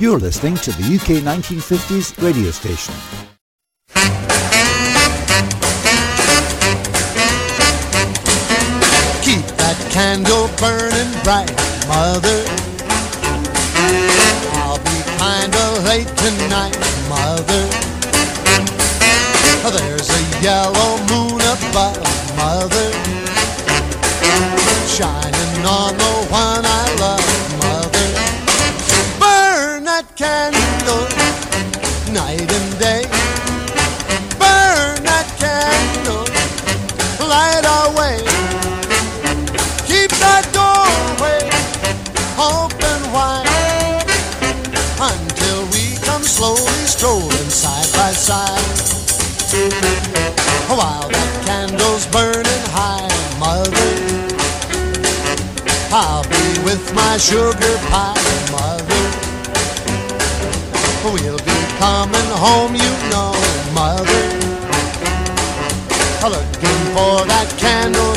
You're listening to the UK 1950s radio station. Keep that candle burning bright, mother. I'll be kinda late tonight, mother. There's a yellow moon above, mother. Shining on the one I night and day. Burn that candle, light our way. Keep that doorway open wide until we come slowly strolling side by side. While that candle's burning high, mother, I'll be with my sugar pie, mother. We'll coming home, you know, mother. Looking for that candle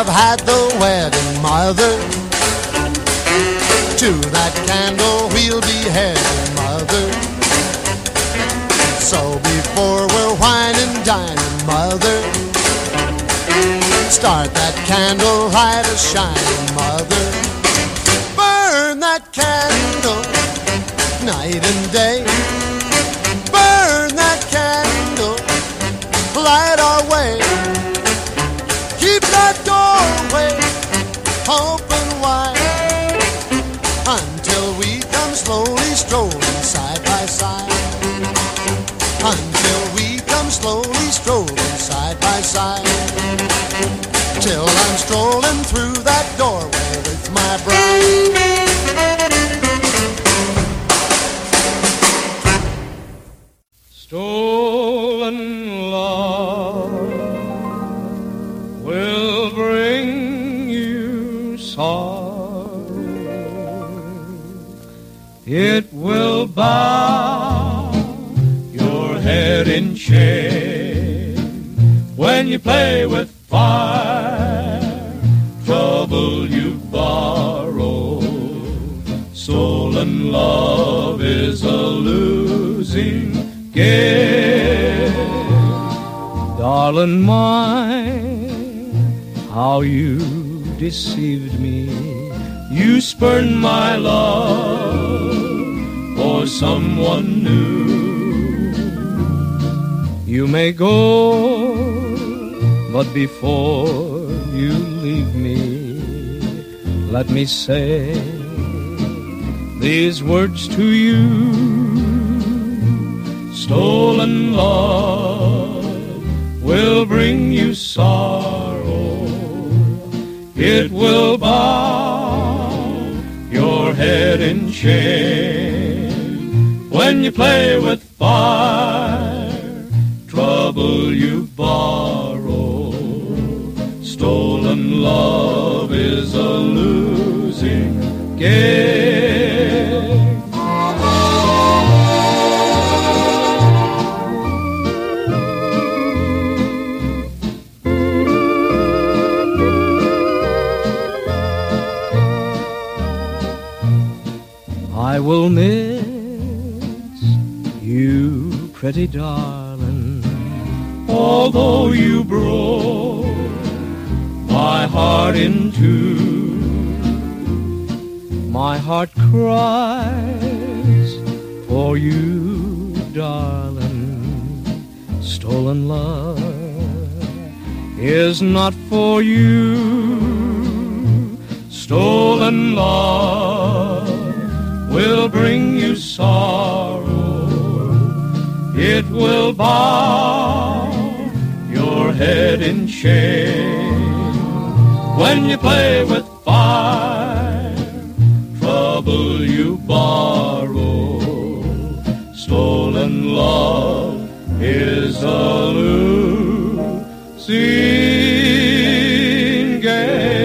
Have had the wedding, mother, to that candle we'll be heading, mother. So before we're whining, dining, mother, start that candle light a shining, mother. Burn that candle night and day. Burn that candle, light side. Till I'm strolling through that doorway with my bride. Stolen love will bring you sorrow. It will bow your head in shame when you play with fire. Trouble you borrow. Stolen love is a losing game. Darling mine, how you deceived me. You spurned my love for someone new. You may go, but before you leave me, let me say these words to you. Stolen love will bring you sorrow. It will bow your head in shame when you play with fire. Trouble you borrow. Stolen love is a losing game. I will miss you, pretty darling, although you broke heart in two. My heart cries for you, darling. Stolen love is not for you. Stolen love will bring you sorrow. It will bow your head in shame when you play with fire. Trouble you borrow, stolen love is a losing game.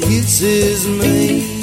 kisses me.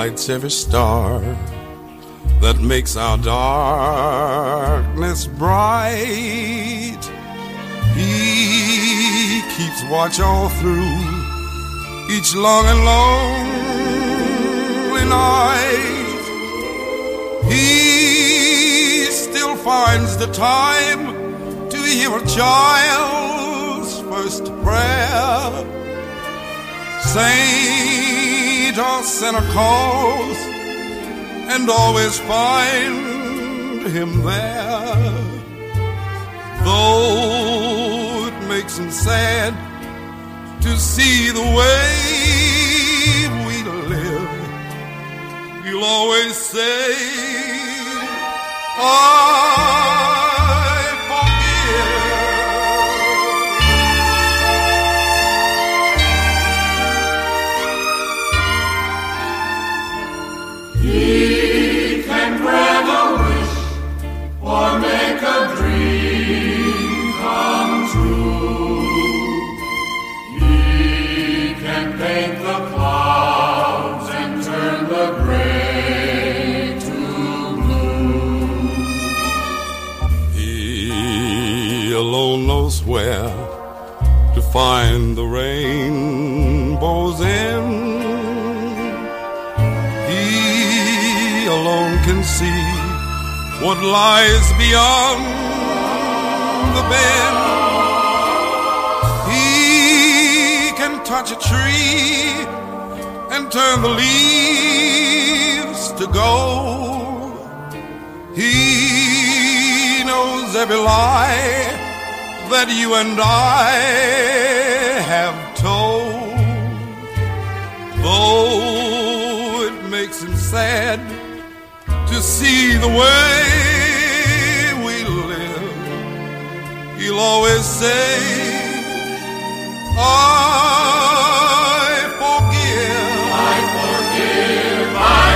Lights every star that makes our darkness bright. He keeps watch all through each long and lonely night. He still finds the time to hear a child's first prayer. Saint or sinner calls and always find him there. Though it makes him sad to see the way we live, he'll always say, I rainbow's end. He alone can see what lies beyond the bend. He can touch a tree and turn the leaves to gold. He knows every lie that you and I have told. Though it makes him sad to see the way we live, he'll always say, I forgive. I forgive, I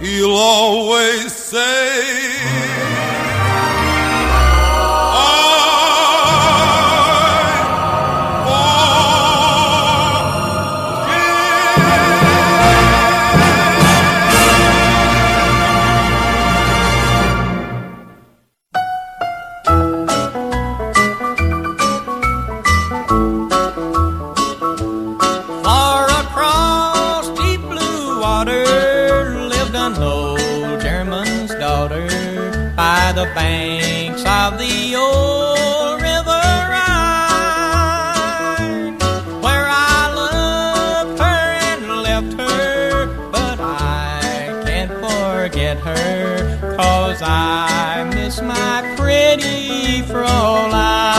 forgive. He'll always say, banks of the old river Rhine, where I loved her and left her, but I can't forget her, cause I miss my pretty Fräulein.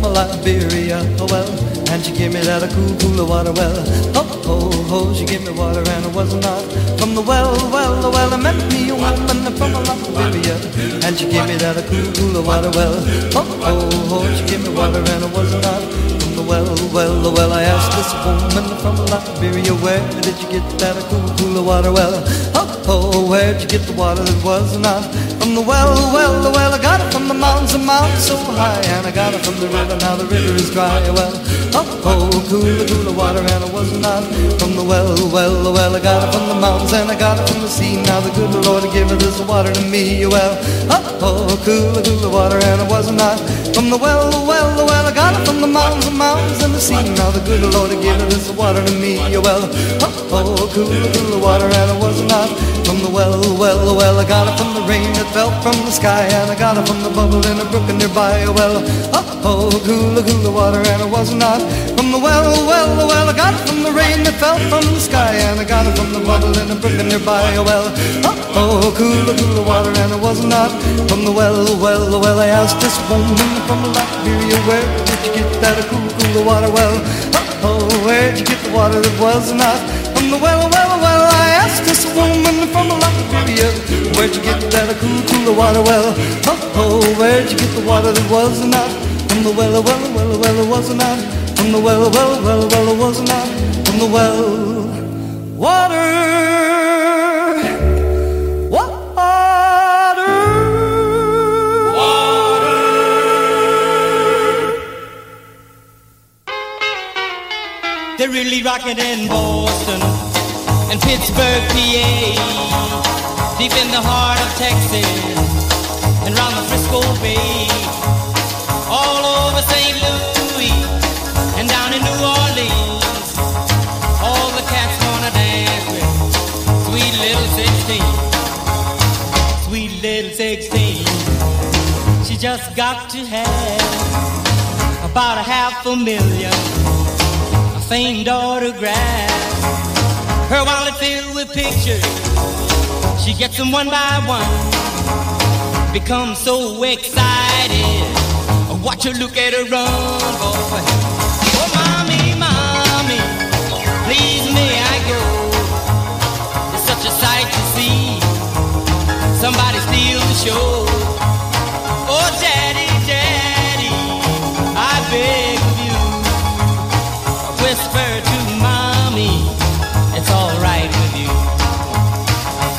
From Liberia, oh well, and she gave me that a cool, cool water well. Oh, oh, oh, she gave me water and it was not from the well, well, the well. I met me a woman from Liberia, and she gave me that a cool, cool water well. Oh, oh, oh, she gave me water and it was not from the well, well, the well. I asked this woman from Liberia, where did you get that a cool, cool water well? Oh, oh, where'd you get the water that was not from the well, well, the well? I got it from the mountains, a mountain so high, and I got it from the river. Now the river is dry. Well, oh, oh, cooler, cooler water, and it was not from the well, well, the well. I got it from the mountains, and I got it from the sea. Now the good Lord gave this water to me. Well, oh, oh, cooler, cooler water, and it was not from the well, well, the well. I got it from the mountains, the mountains, and the sea. Now the good Lord gave this water to me. Well, oh, oh, cooler, cooler water, and it was not the well, well, well. I got it from the rain that fell from the sky, and I got it from the bubble in a brook nearby. Well, oh, oh, cooler, cooler water, and it was not from the well, well, well. I got it from the rain that fell from the sky, and I got it from the bubble in a brook nearby. Well, oh, oh, cooler, cooler water, and it was not from the well, well, well. I asked this woman from Liberia, where did you get that cool, cooler water? Well, oh, oh, where'd you get the water that was not asked this woman from Liberia, where'd you get that cool, cooler water? Well, oh, oh, where'd you get the water that was not? From the well, well, well, well, it was not? From the well, well, well, well, it was not? From the well. Water. They're really rocking in Boston and Pittsburgh, PA, deep in the heart of Texas and round the Frisco Bay, all over St. Louis and down in New Orleans. All the cats wanna dance with sweet little 16, sweet little 16. She just got to have about a half a million a famed autograph. Her wallet filled with pictures. She gets them one by one. Becomes so excited. Watch her look at her run, boy. Oh, mommy, mommy, please may I go? It's such a sight to see. Somebody steal the show.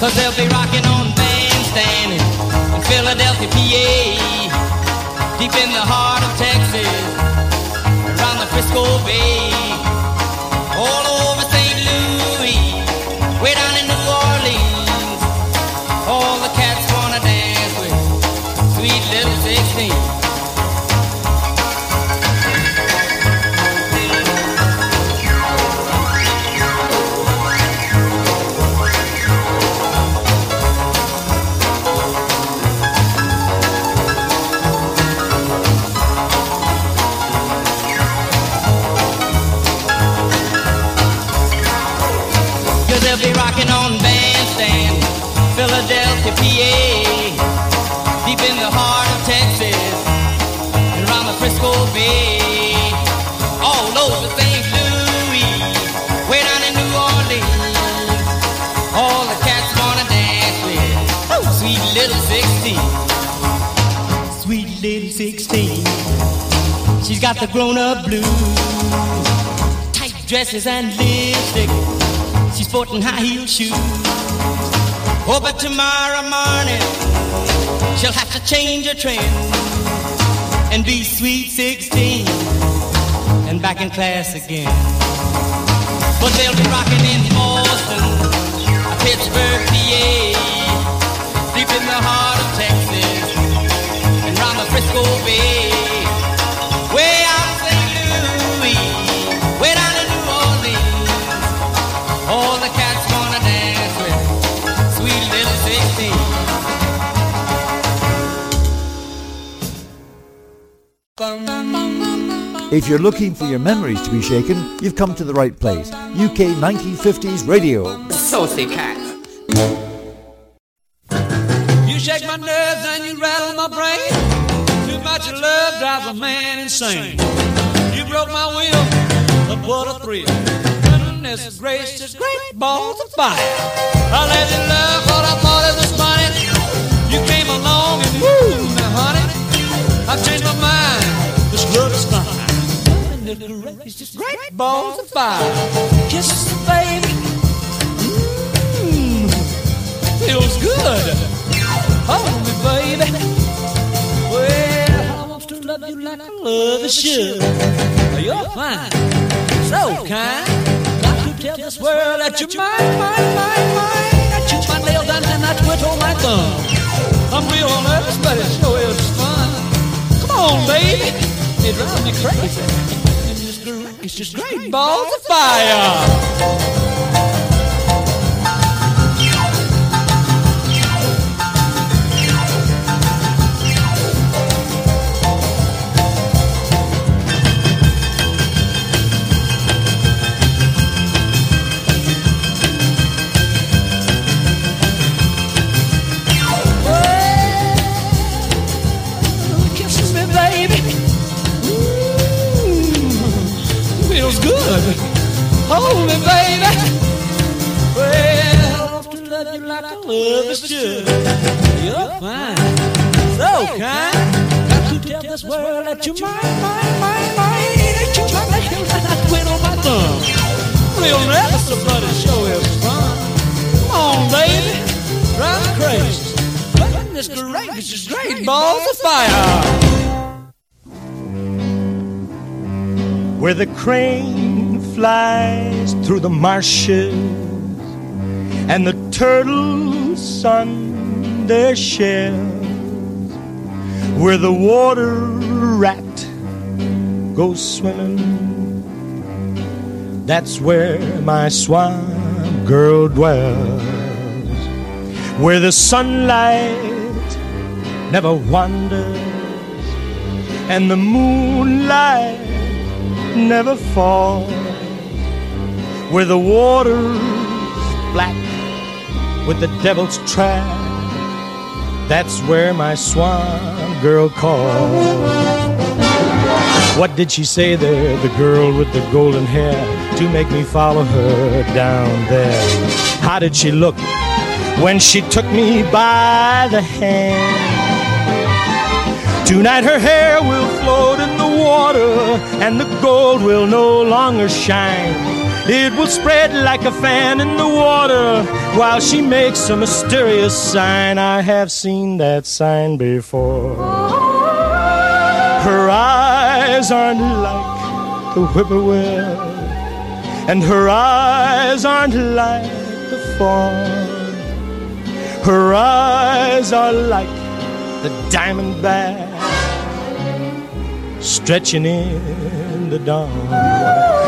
Cause they'll be rocking on bandstand in Philadelphia, PA, deep in the heart of Texas, around the Frisco Bay, got the grown-up blues, tight dresses and lipstick. She's sporting high heel shoes. Oh, but tomorrow morning she'll have to change her trend and be sweet 16 and back in class again. But they'll be rocking in Boston, Pittsburgh, PA, deep in the heart of Texas, and round the Frisco Bay. If you're looking for your memories to be shaken, you've come to the right place. UK 1950s Radio. Saucy cat. You shake my nerves and you rattle my brain. Too much love drives a man insane. You broke my will, but what a thrill. Goodness gracious, great balls of fire. I let you love what I thought it was funny. You came along and woo, now honey, I've changed my mind. This love is fine. It's just great balls of fire. Kisses, baby. Mmm, feels good. Hold me, baby. Well, I want to love you like I love a should. You're fine, so kind. Got to tell this world that you're mine, mine, mine, mine. I chew my nails and then I twiddle my thumb. I'm real nervous, but it sure is fun. On, baby. It drives me crazy. And it's great, it's just great balls of fire. Hold me, baby. Well, I want to love you like I love is should. You're fine, so kind. Got to tell this world that you're mine, mine, mine, mine. That you're my nails and I twiddle my thumb. Real nervous about it, show is fun. Come on, baby, drive me crazy. Goodness gracious, it's great balls of fire. where the crane flies through the marshes and the turtles sun their shells, where the water rat goes swimming. That's where my swamp girl dwells, where the sunlight never wanders and the moonlight never fall, where the water's black with the devil's trap. That's where my swan girl calls. What did she say there the girl with the golden hair to make me follow her down there? How did she look when she took me by the hand? Tonight her hair will float in the water and the gold will no longer shine. It will spread like a fan in the water while she makes a mysterious sign. I have seen that sign before. Her eyes aren't like the whippoorwill, and her eyes aren't like the fawn. Her eyes are like the diamond back stretching in the dawn.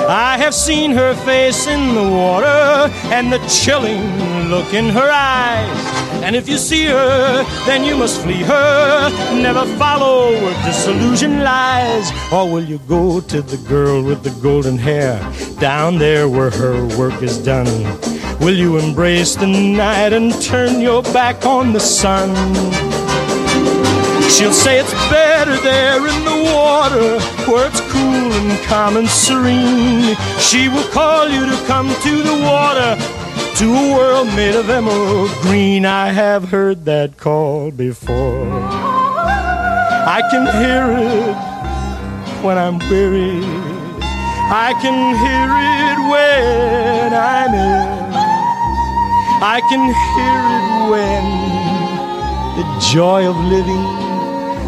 I have seen her face in the water and the chilling look in her eyes. And if you see her, then you must flee her. Never follow where disillusion lies. Or will you go to the girl with the golden hair down there where her work is done? Will you embrace the night and turn your back on the sun? She'll say it's better there in the water where it's cool and calm and serene. She will call you to come to the water to a world made of emerald green. I have heard that call before. I can hear it when I'm weary. I can hear it when I'm ill. I can hear it when the joy of living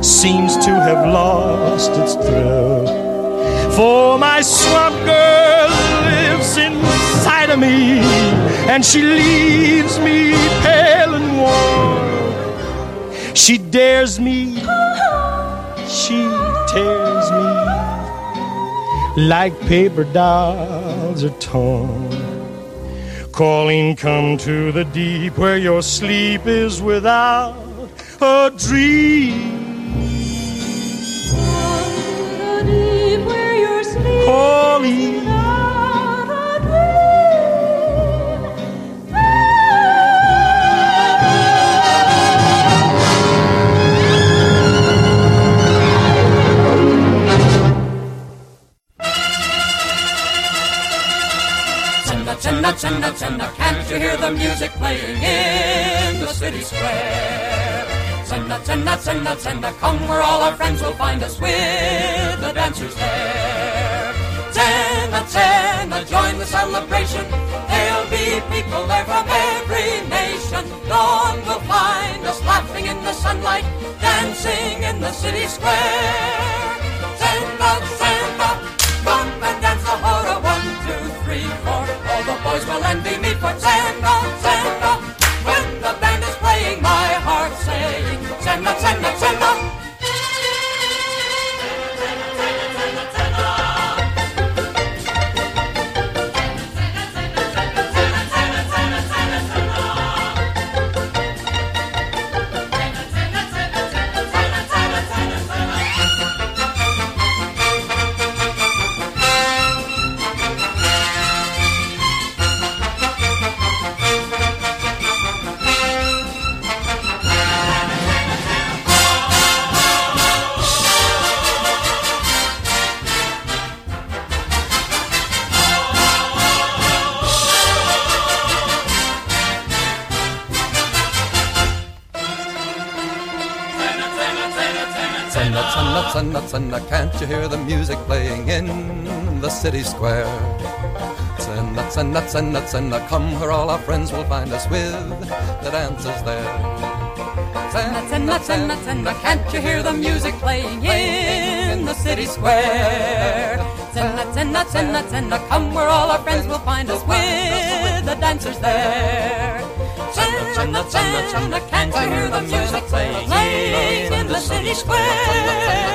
seems to have lost its thrill. For my swamp girl lives inside of me, and she leaves me pale and warm. She dares me, she tears me like paper dolls are torn. Calling, come to the deep where your sleep is without a dream. Calling. Chenna, chenna, chenna, chenna, can't you hear the music playing in the city square? Chenna, chenna, chenna, chenna, come where all our friends will find us with the dancers there. Chenna, chenna, join the celebration. There'll be people there from every nation. Dawn will find us laughing in the sunlight, dancing in the city square. Chenna, chenna, come and dance the hora. One, two, three, four. All the boys will envy me for Chenna, chenna. When the band is playing, my heart saying Chenna, chenna, chenna. Hear the music playing in the city square? Tsenna, tsenna, tsenna, tsenna, come where all our friends will find us with the dancers there. Tsenna, tsenna, tsenna, tsenna, can't you hear the music playing in the city square? Tsenna, tsenna, tsenna, tsenna, come where all our friends will find us with the dancers there. Tsenna, tsenna, tsenna, can't you hear the music playing in the city square?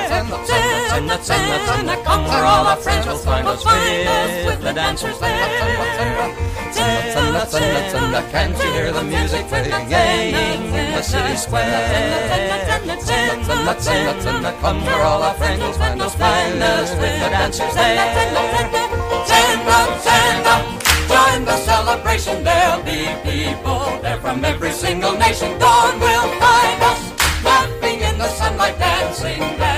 Tsenna, tsenna, tsenna, come where all our friends will find us with the dancers there. Tsenna, tsenna, tsenna, can't you hear the music playing in the city square? Tsenna, tsenna, tsenna, come where all our friends will find us with the dancers there. Tsenna, tsenna, join the celebration. There'll be people there from every single nation. Dawn will find us laughing in the sunlight, dancing, dancing,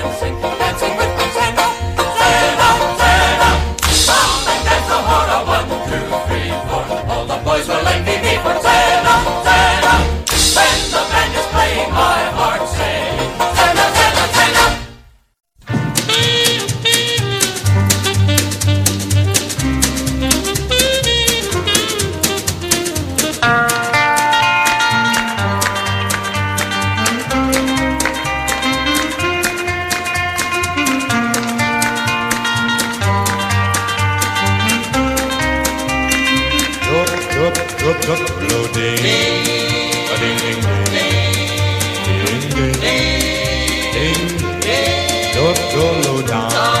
Dup, do, lo, down.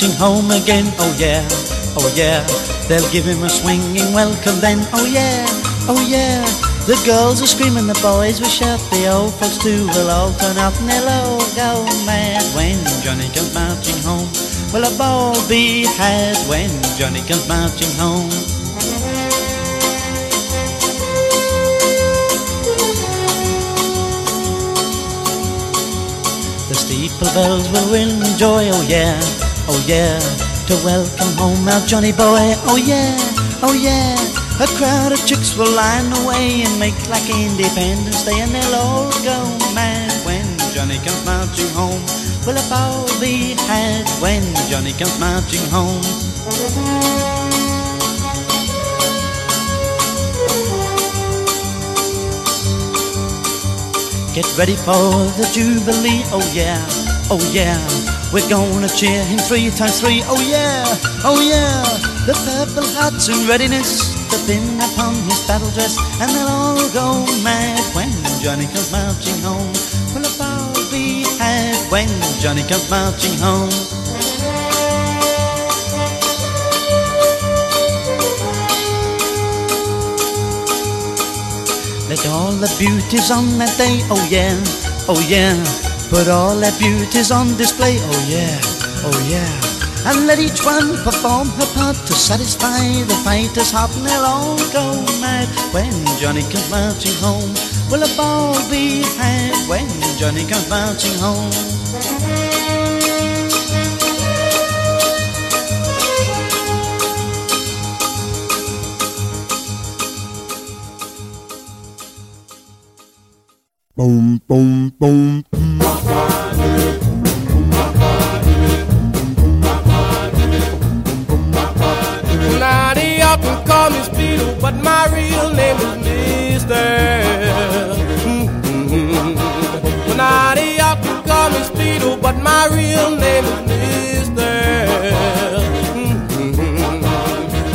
Marching home again, oh yeah, oh yeah, they'll give him a swinging welcome then, oh yeah, oh yeah. The girls are screaming, the boys will shout, the old folks too will all turn up. And they'll all oh, go mad when Johnny comes marching home. Will a ball be had when Johnny comes marching home? The steeple bells will ring joy, oh yeah, oh yeah, to welcome home our Johnny boy, oh yeah, oh yeah. A crowd of chicks will line the way and make like Independence Day, and they'll all go mad when Johnny comes marching home. Will a ball be had when Johnny comes marching home? Get ready for the Jubilee, oh yeah, oh yeah. We're gonna cheer him three times three, oh yeah, oh yeah. The purple hats in readiness the pin upon his battle dress, and they'll all go mad when Johnny comes marching home. Will a ball be had when Johnny comes marching home? Let all the beauties on that day, oh yeah, oh yeah. Put all their beauties on display, oh yeah, oh yeah. And let each one perform her part to satisfy the fighter's heart, and they'll all go mad when Johnny comes marching home. Will a ball be had when Johnny comes marching home? Boom, boom, boom. They often call me Speedo, but my real name is Mister. Mm-hmm. Now they often call me Speedo, but my real name is Mister. Mm-hmm.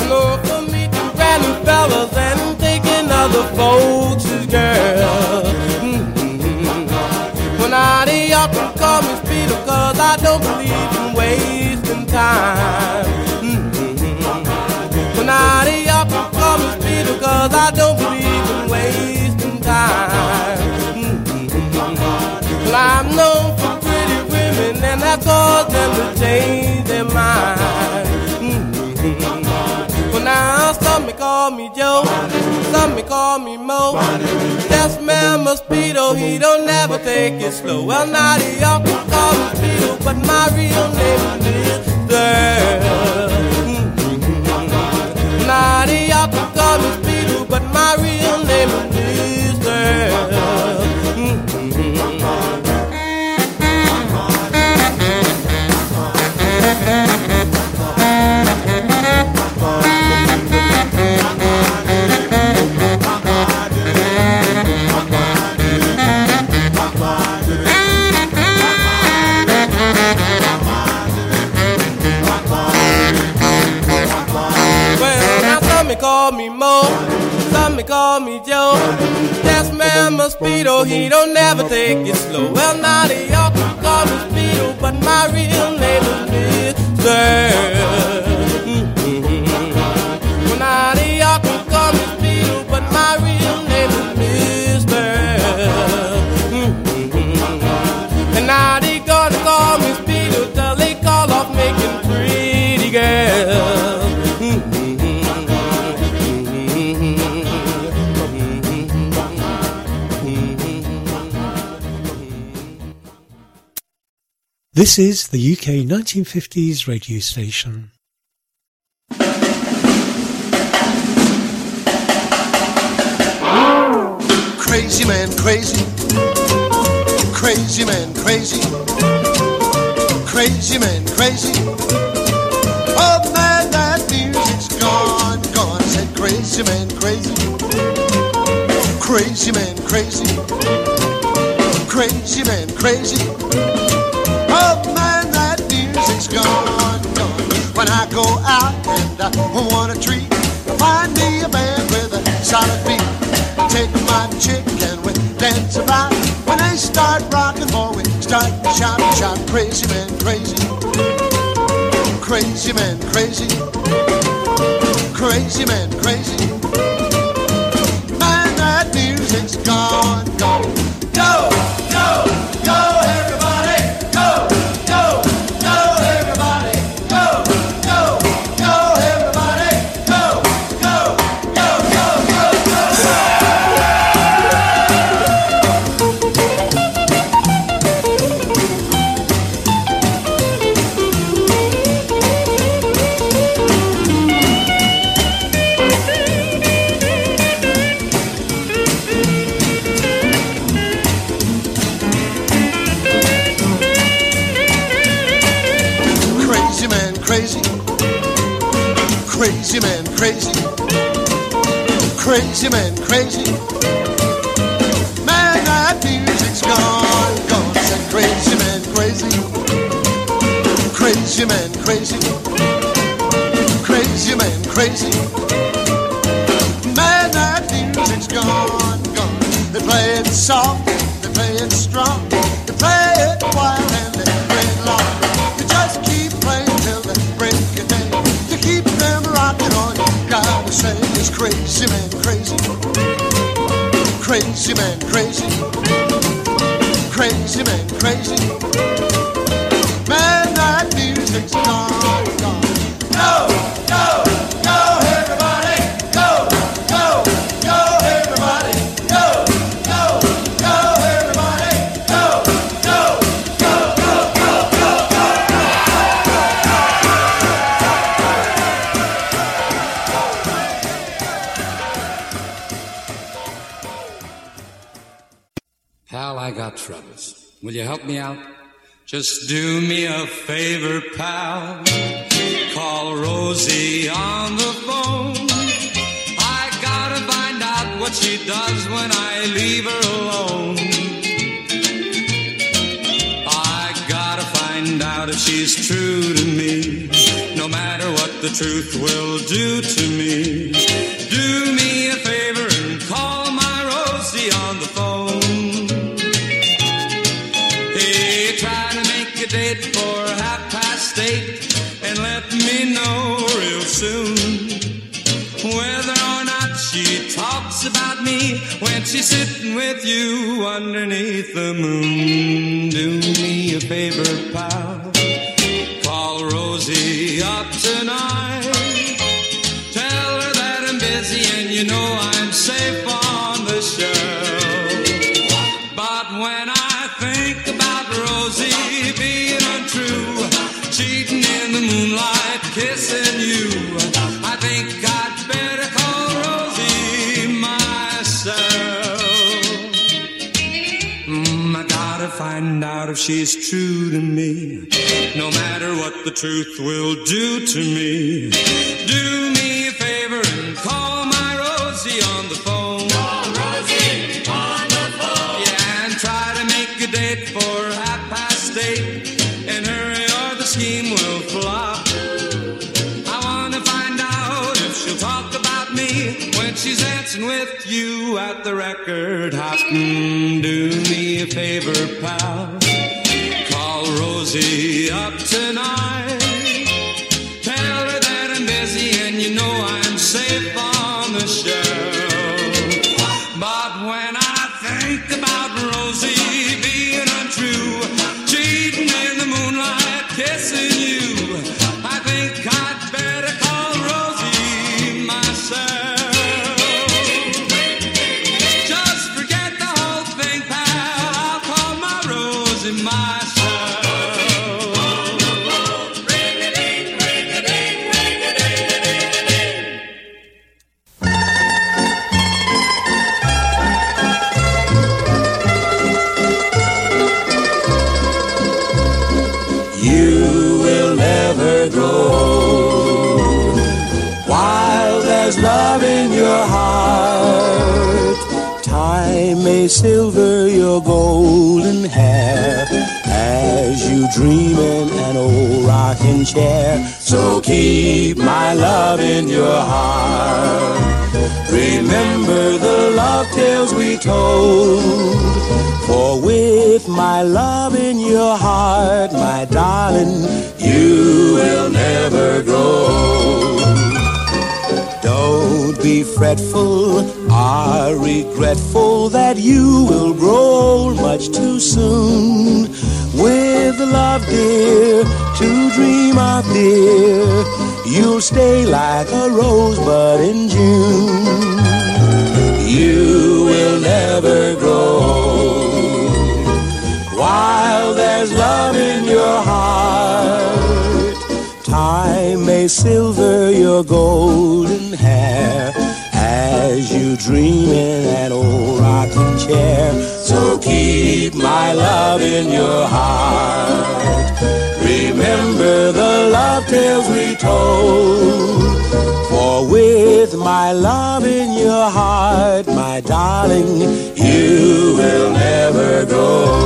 No, for me to random fellas and taking other folks' girl. Mm-hmm. Now they often call me Speedo, cause I don't believe in wasting time. Call cause I don't believe in wasting time. Well, I'm known for pretty women and that caused them to change their mind. Well, now some may call me Joe, some may call me Mo. That's man Mosquito, he don't never take it slow. Well, now they often call me Speedo, but my real name is Mister. Now they often call me Speedo, but my real name is Mister. Some may call me Joe. That's man Mosquito, he don't never take it slow. Well, now they all call me Speedo, but my real name is Mister. Well, now they all call me Speedo, but my real name is Mister. And now This is the UK 1950s radio station. Crazy man, crazy. Crazy man, crazy. Crazy man, crazy. Oh man, that music's gone, gone. I said crazy man, crazy. Crazy man, crazy. Crazy man, crazy. When I go out and I want a treat, find me a band with a solid beat. Take my chick and we dance about. When they start rocking, boy, we start shout, shout, crazy man, crazy. Crazy man, crazy. Crazy man, crazy. Man, that music's gone, Crazy man, crazy. Man, that music's gone, gone. Said crazy man, crazy. Crazy man, crazy. Crazy man, crazy. Man, that music's gone, gone. They play it soft, it's crazy man, crazy. Crazy man, crazy. Crazy man, crazy. Help me out? Just do me a favor, pal. Call Rosie on the phone. I gotta find out what she does when I leave her alone. I gotta find out if she's true to me. No matter what the truth will do to me. Do me she's sitting with you underneath the moon. Do me a favor, pal. If she's true to me, no matter what the truth will do to me. Do me a favor and call my Rosie on the phone. Call Rosie on the phone. Yeah, and try to make a date for half past eight. And hurry or the scheme will flop. I wanna find out if she'll talk about me when she's dancing with you at the record hop. Mm, do me a favor, pal. Up tonight. Silver your golden hair as you dream in an old rocking chair. So keep my love in your heart. Remember the love tales we told. For with my love in your heart, my darling, you will never grow. Don't be fretful I regretful that you will grow old much too soon. With love, dear, to dream of, dear, you'll stay like a rosebud in June. You will never grow old while there's love in your heart. Silver your golden hair as you dream in that old rocking chair. So keep my love in your heart. Remember the love tales we told. For with my love in your heart, my darling, you will never grow.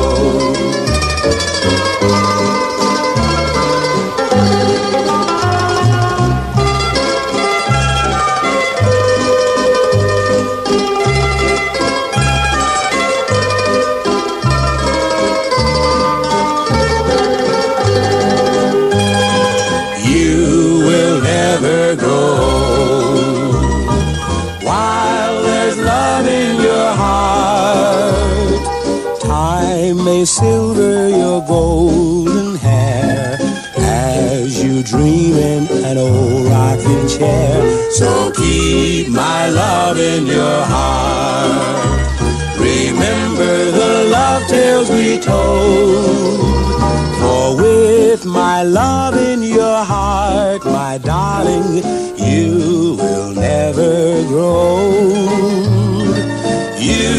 Silver your golden hair as you dream in an old rocking chair. So keep my love in your heart. Remember the love tales we told. For with my love in your heart, my darling, you will never grow. You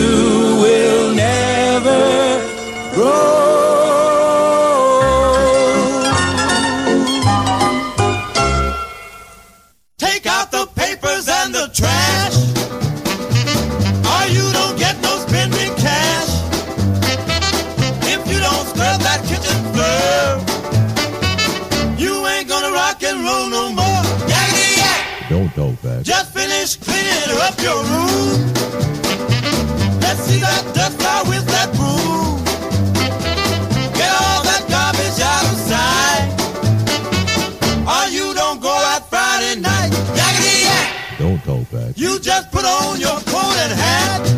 up your room. Let's see that dust fly with that broom. Get all that garbage out of sight. Or you don't go out Friday night. Yakety yak! Don't go back. You just put on your coat and hat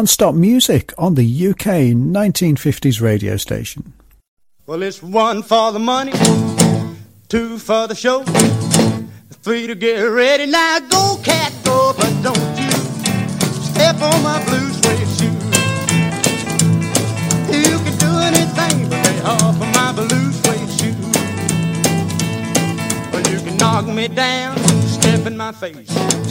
Non-stop music on the UK 1950s radio station. Well, it's one for the money, two for the show, three to get ready. Now go, cat, go, but don't you step on my blue suede shoe. You can do anything but lay off of my blue suede shoe. Well, you can knock me down, step in my face,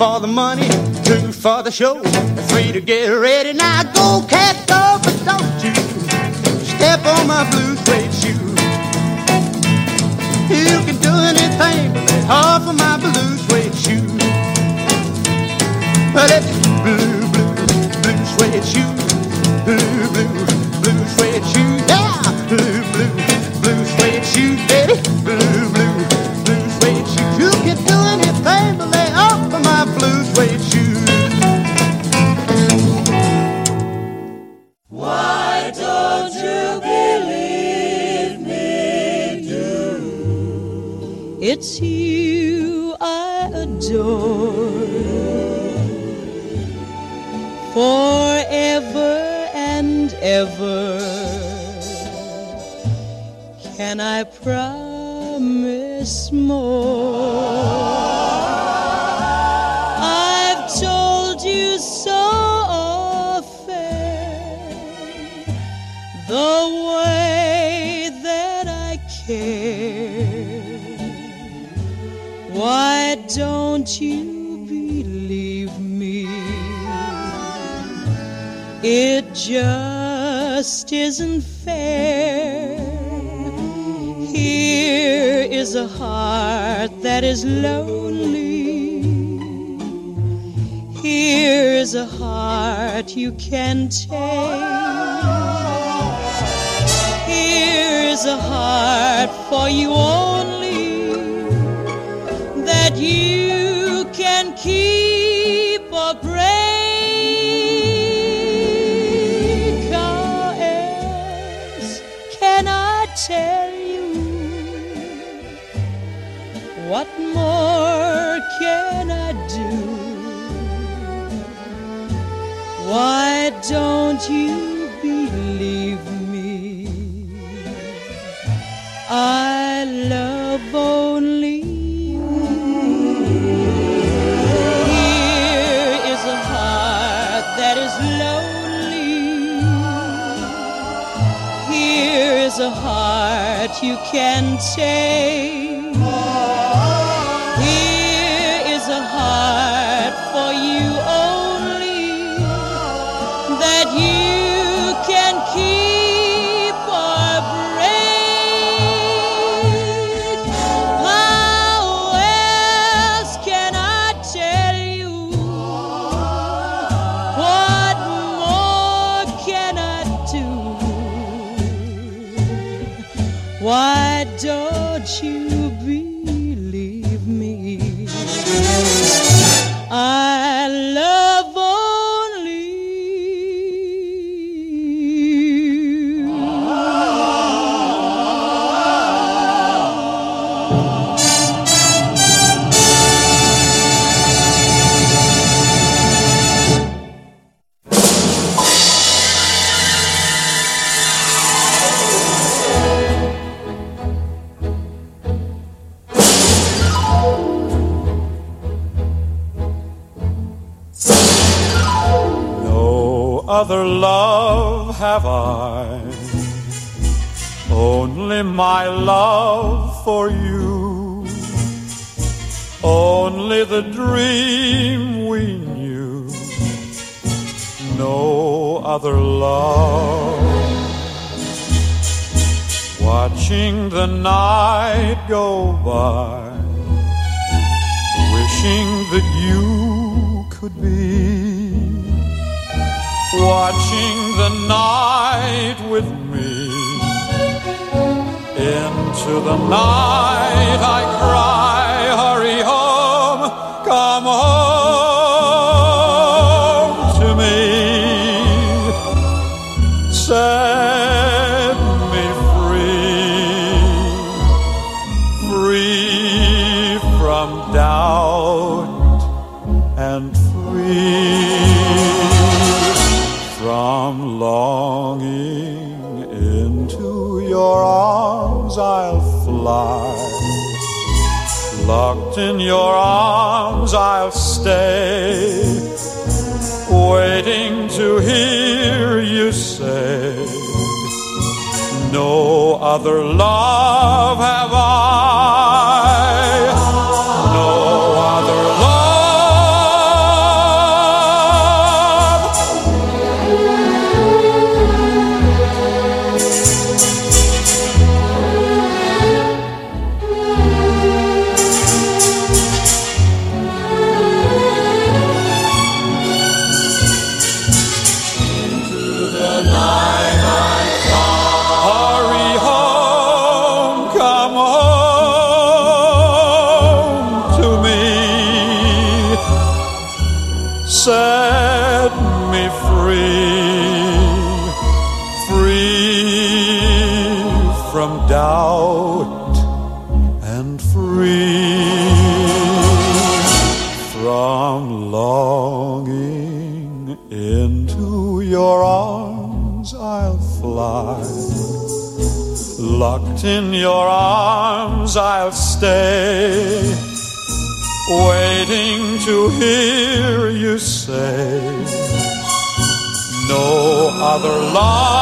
For the money, two for the show, three to get ready. Now go, cat, go, but don't you step on my blue suede shoe. You can do anything but lay off of my blue suede shoe. Well, it's blue, blue, blue suede shoe. Blue, blue, blue suede shoe. Yeah, blue, blue, blue suede shoe, baby. Blue, blue It's you I adore. Forever and ever. Can I promise isn't fair. Here is a heart that is lonely. Here is a heart you can take. Here is a heart for you only you can take. have I. Only my love for you, only the dream we knew, no other love. Watching the night go by, wishing that you could be. Watching the night with me. Into the night I cry, hurry home. Locked in your arms, I'll stay, waiting to hear you say, No other love have I. to hear you say, No other love.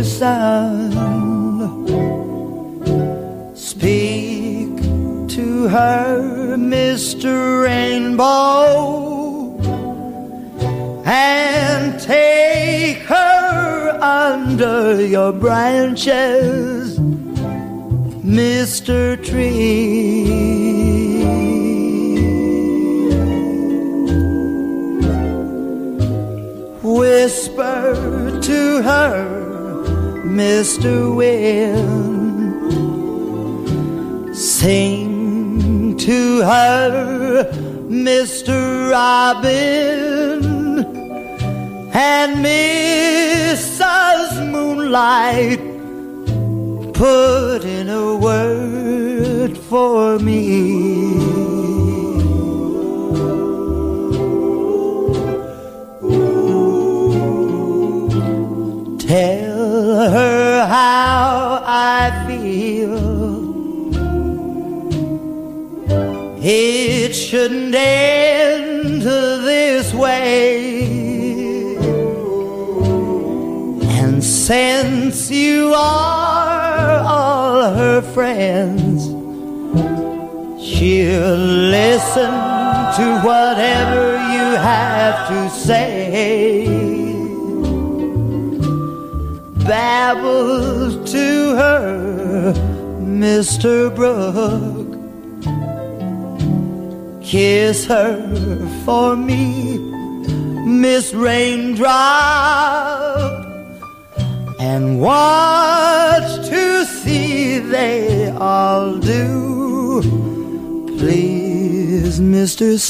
Mr.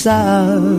Mr.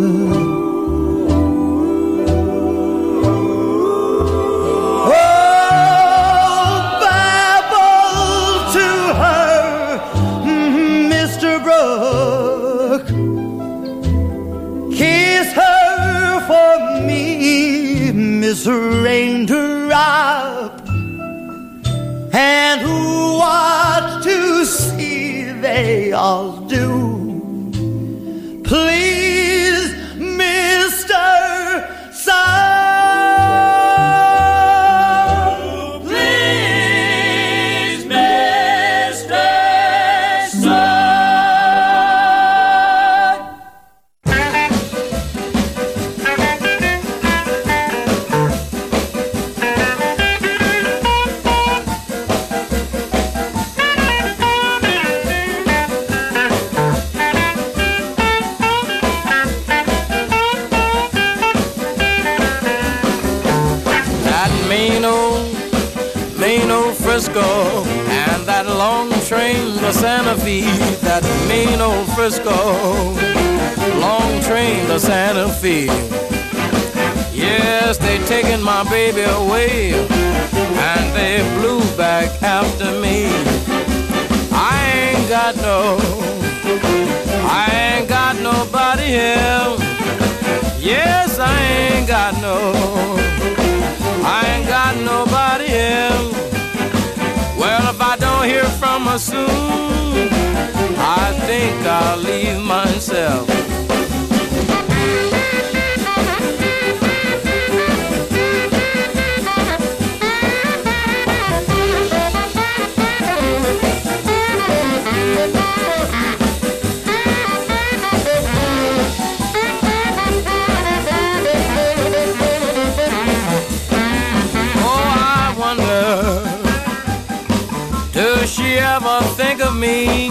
me?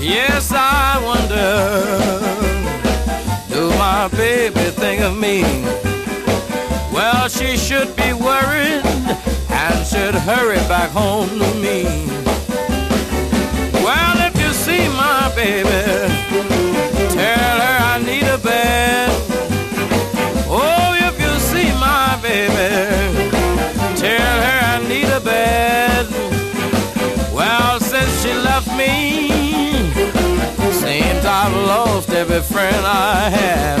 Yes, I wonder, do my baby think of me? Well, she should be worried and should hurry back home to me. Well, if you see my baby, tell her I need a bed. Oh, if you see my baby, tell her I need a bed. Left me, seems I've lost every friend I had.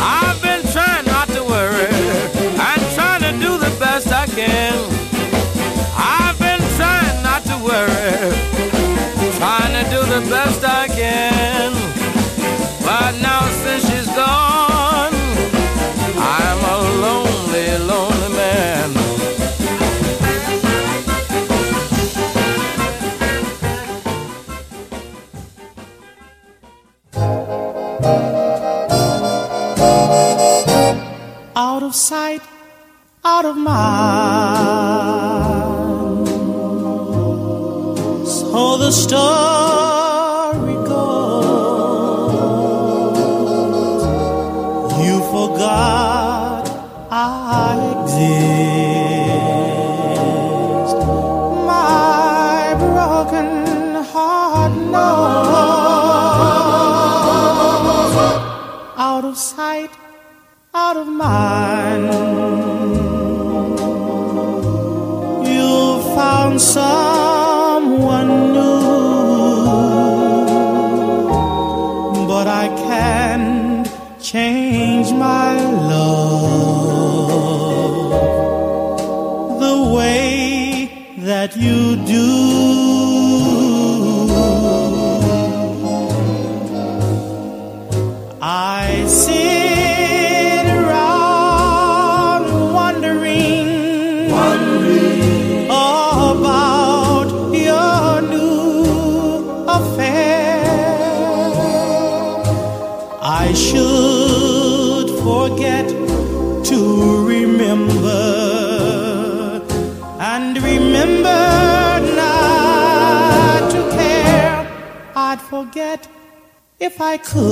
I've been trying not to worry and trying to do the best I can. I've been trying not to worry, trying to do the best I can. But now since she's gone, I'm a lonely, lonely So the story if I could.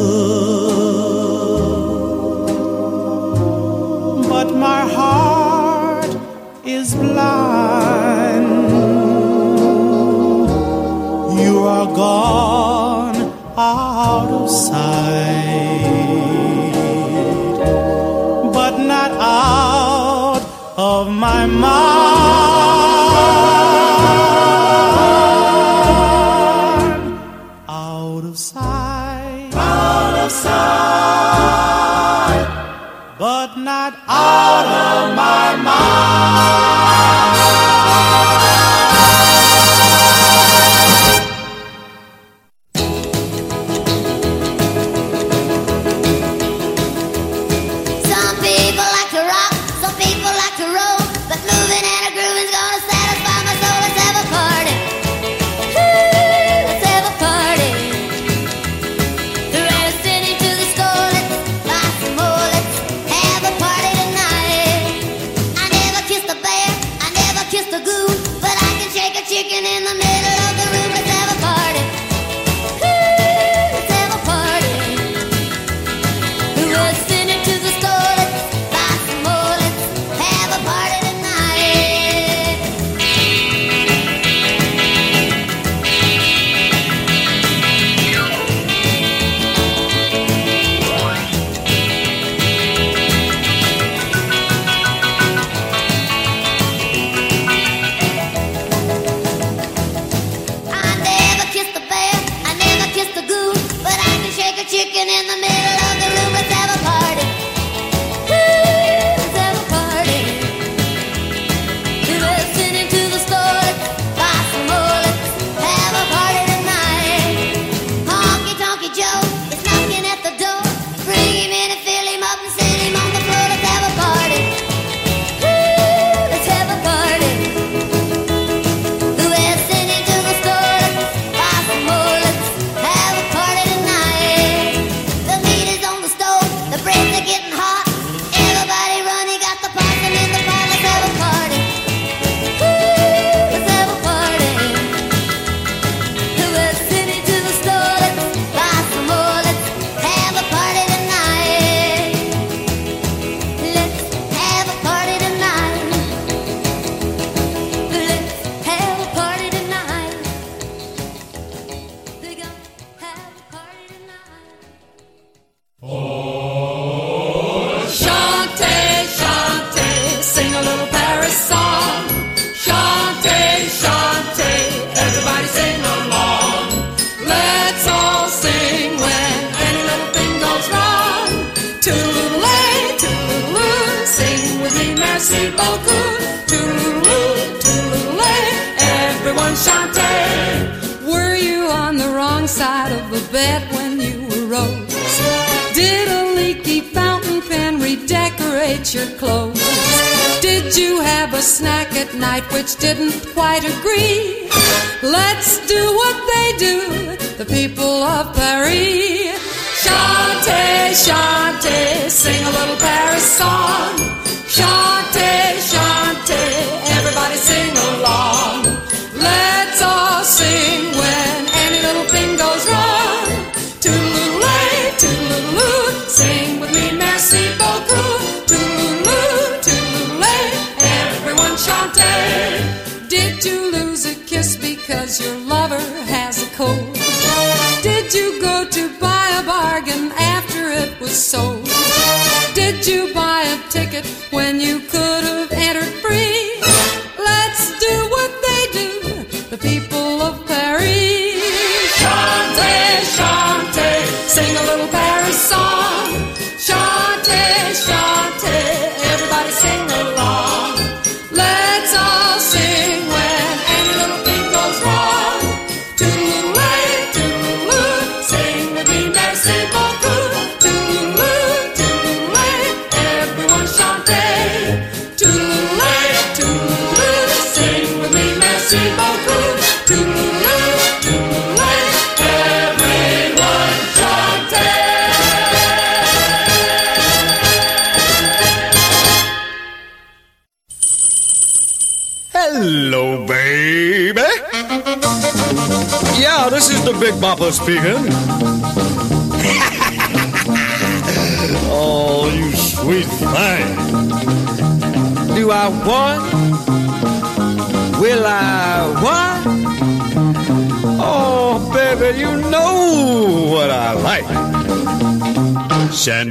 But my heart is blind. You are gone out of sight, but not out of my mind. Out of my mind.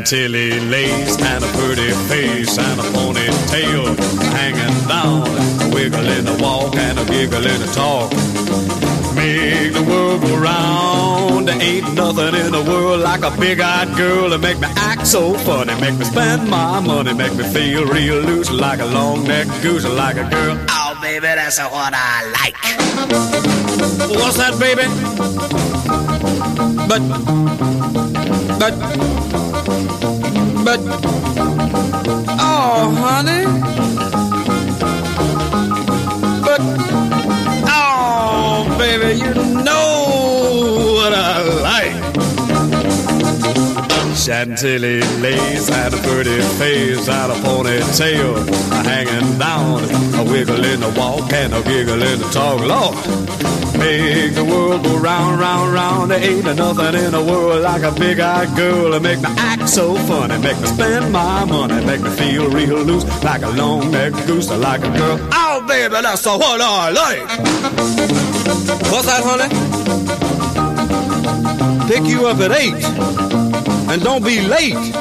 Chantilly lace and a pretty face and a ponytail hanging down, a wiggle in the walk and a giggle in the talk. Make the world go round. There ain't nothing in the world like a big-eyed girl to make me act so funny, make me spend my money, make me feel real loose like a long-necked goose, like a girl. Oh, baby, that's what I like. What's that, baby? But, but, but, oh, honey. But, oh, baby, you know what I like. Chantilly lace and a pretty face and a ponytail a hanging down, a wiggle in the walk and a giggle in the talk. Lord, make the world go round, round, round. There ain't nothing in the world like a big-eyed girl to make me act so funny, make me spend my money, make me feel real loose like a long-necked goose, like a girl. Oh, baby, that's what I like. What's that, honey? Pick you up at eight and don't be late.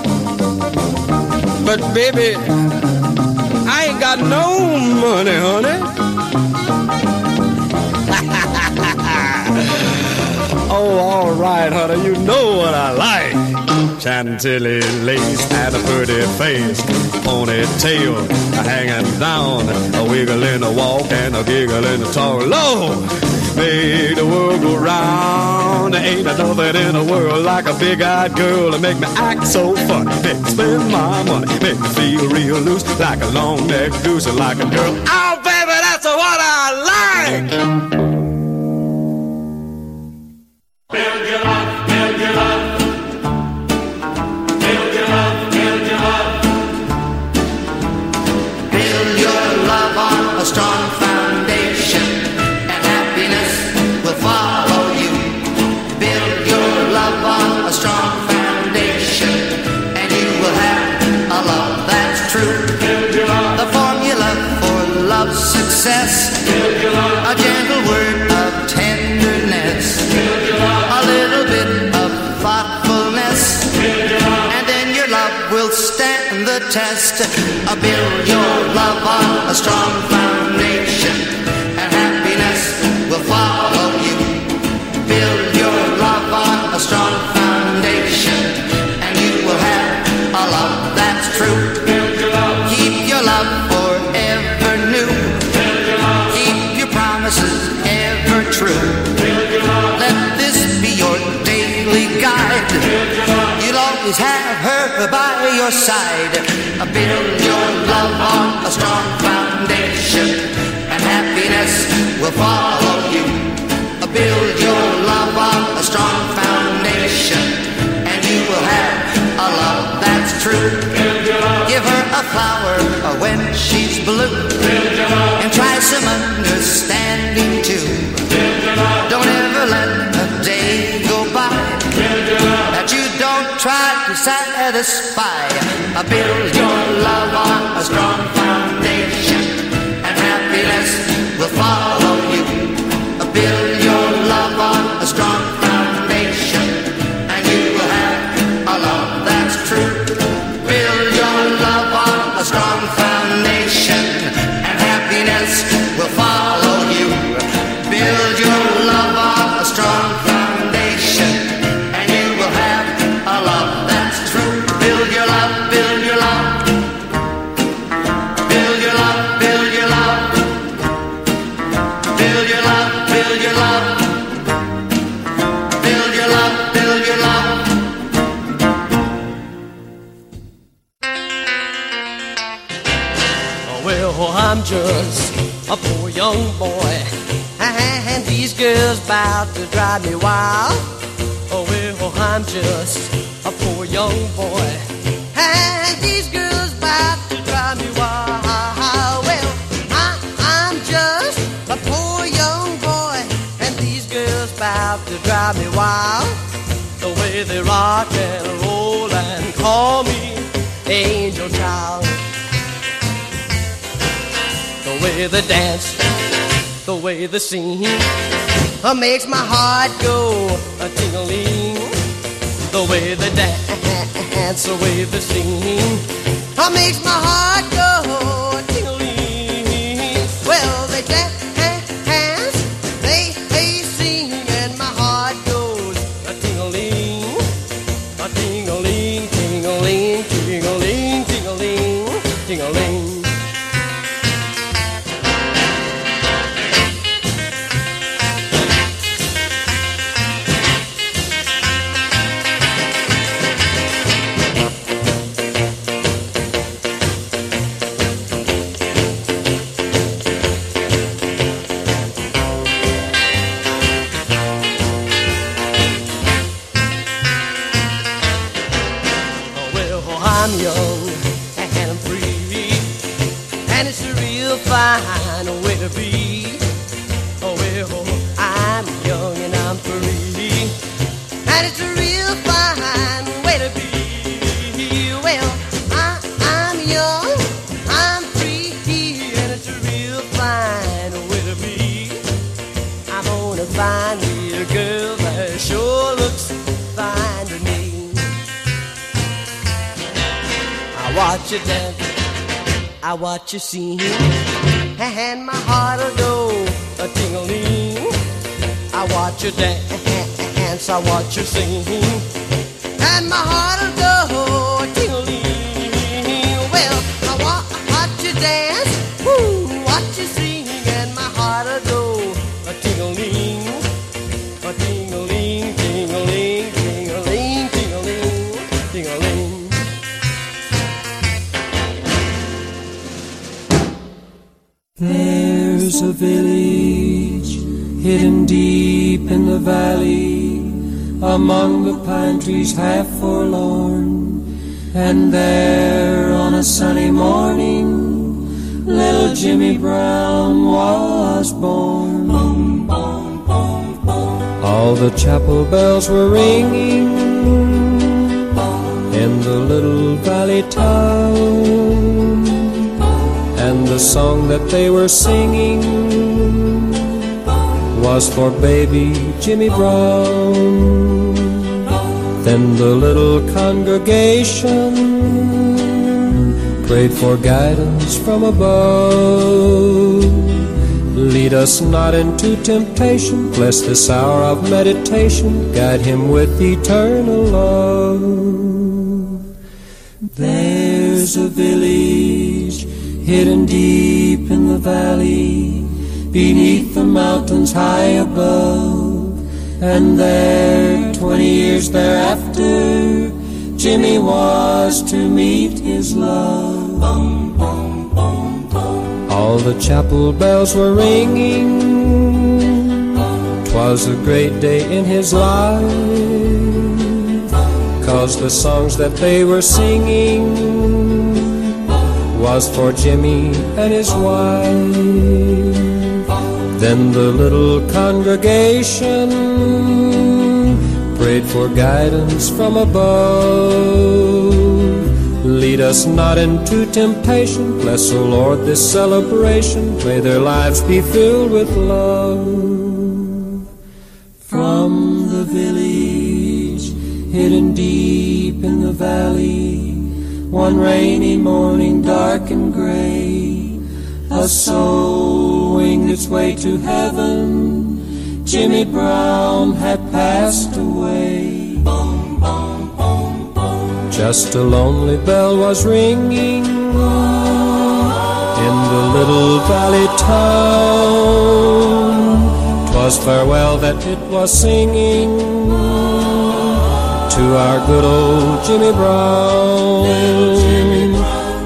But baby, I ain't got no money, honey. Oh, all right, honey, you know what I like. Chantilly lace and a pretty face, ponytail hanging down, a wiggle in the walk and a giggle in the talk. Lord, make the world go round. Ain't nothing in the world like a big-eyed girl to make me act so funny, make me spend my money, make me feel real loose like a long-necked goose, like a girl. Oh, baby, that's what I like. A gentle word of tenderness, a little bit of thoughtfulness, and then your love will stand the test. Build your love on a strong have her by your side. Build your love on a strong foundation, and happiness will follow you. Build your love on a strong foundation, and you will have a love that's true. Give her a flower uh, when she's blue, and try some understanding too. Don't ever let satisfy. Build your love on a strong foundation, and happiness will follow a poor young boy, and these girls bout to drive me wild. Oh, well, I'm just a poor young boy, and these girls to drive me wild. Well, I, I'm just a poor young boy, and these girls bout to drive me wild. The way they rock and roll and call me angel child. Way they dance, the way they sing, makes my heart go a tingling. The way they dance, the way they sing, makes my heart go a tingling. Well, they dance, I watch you dance, I watch you sing, and my heart'll go a tingling. I watch you dance, I watch you sing, and my heart'll go among the pine trees half forlorn. And there on a sunny morning, little Jimmy Brown was born. All the chapel bells were ringing in the little valley town. And the song that they were singing was for baby Jimmy Brown. Then the little congregation prayed for guidance from above. Lead us not into temptation, bless this hour of meditation, guide him with eternal love. There's a village hidden deep in the valley, beneath the mountains high above, and there, twenty years thereafter, Jimmy was to meet his love. All the chapel bells were ringing. Twas a great day in his life. Cause the songs that they were singing was for Jimmy and his wife. Then the little congregation prayed for guidance from above. Lead us not into temptation. Bless, O Lord, this celebration. May their lives be filled with love. From the village, hidden deep in the valley, one rainy morning, dark and gray, a soul winged its way to heaven. Jimmy Brown had passed away. Boom, boom, boom, boom. Just a lonely bell was ringing in the little valley town. Twas farewell that it was singing to our good old Jimmy Brown.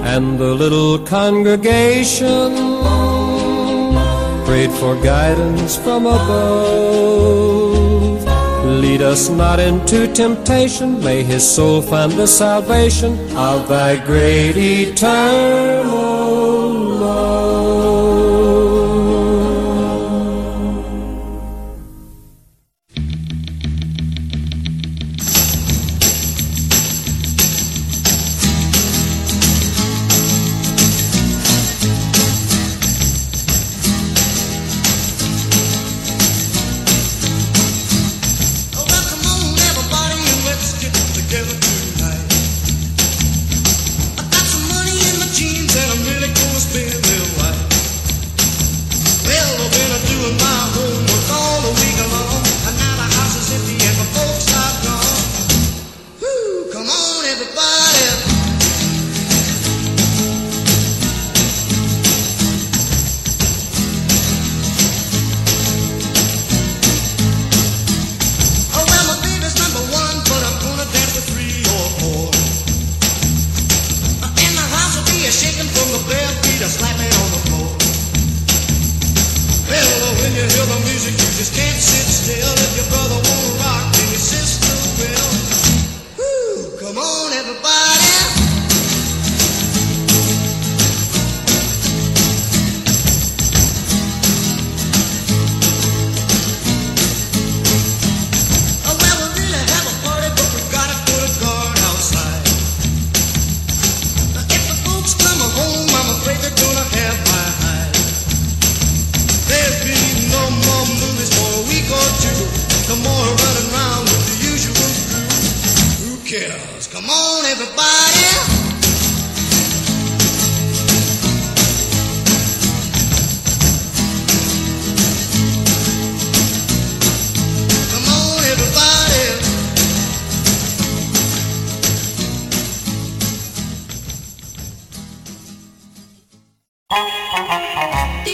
And the little congregation prayed for guidance from above. Lead us not into temptation, may his soul find the salvation of thy great eternal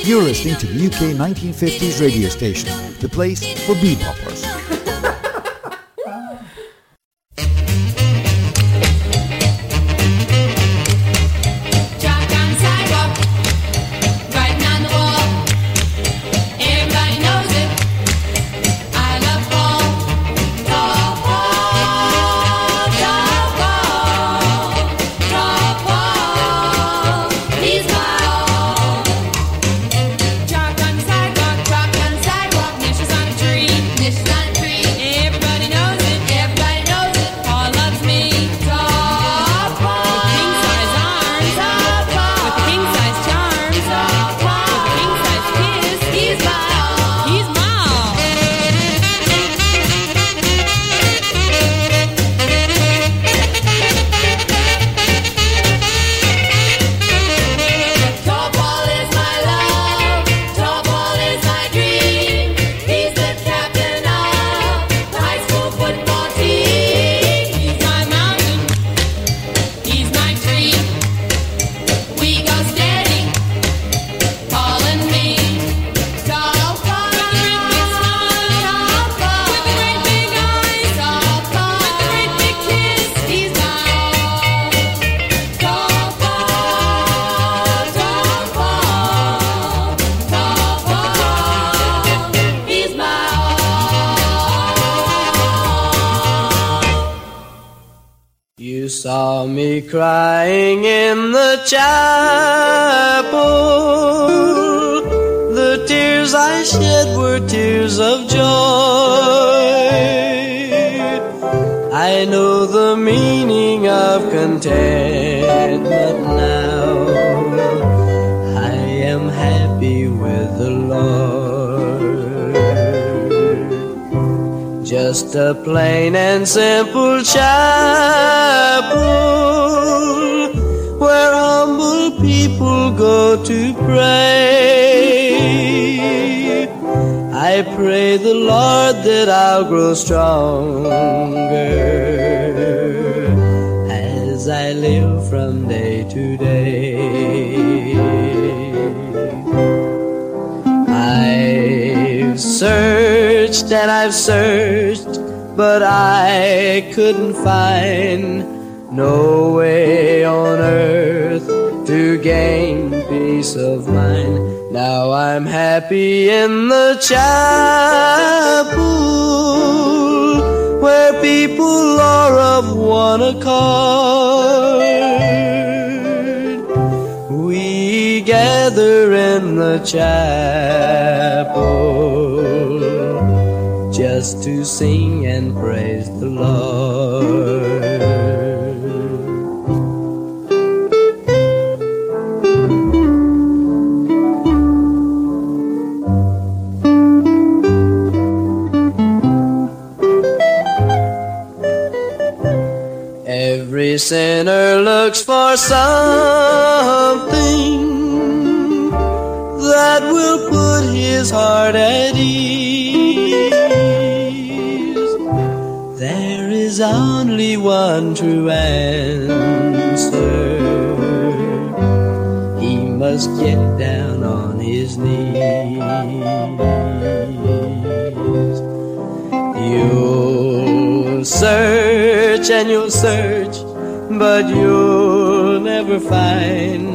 You're listening to the UK 1950s radio station, the place for beboppers. Of mind. Now I'm happy in the chapel where people are of one accord. We gather in the chapel just to sing something that will put his heart at ease. There is only one true answer. He must get down on his knees. You'll search and you'll search, but you'll find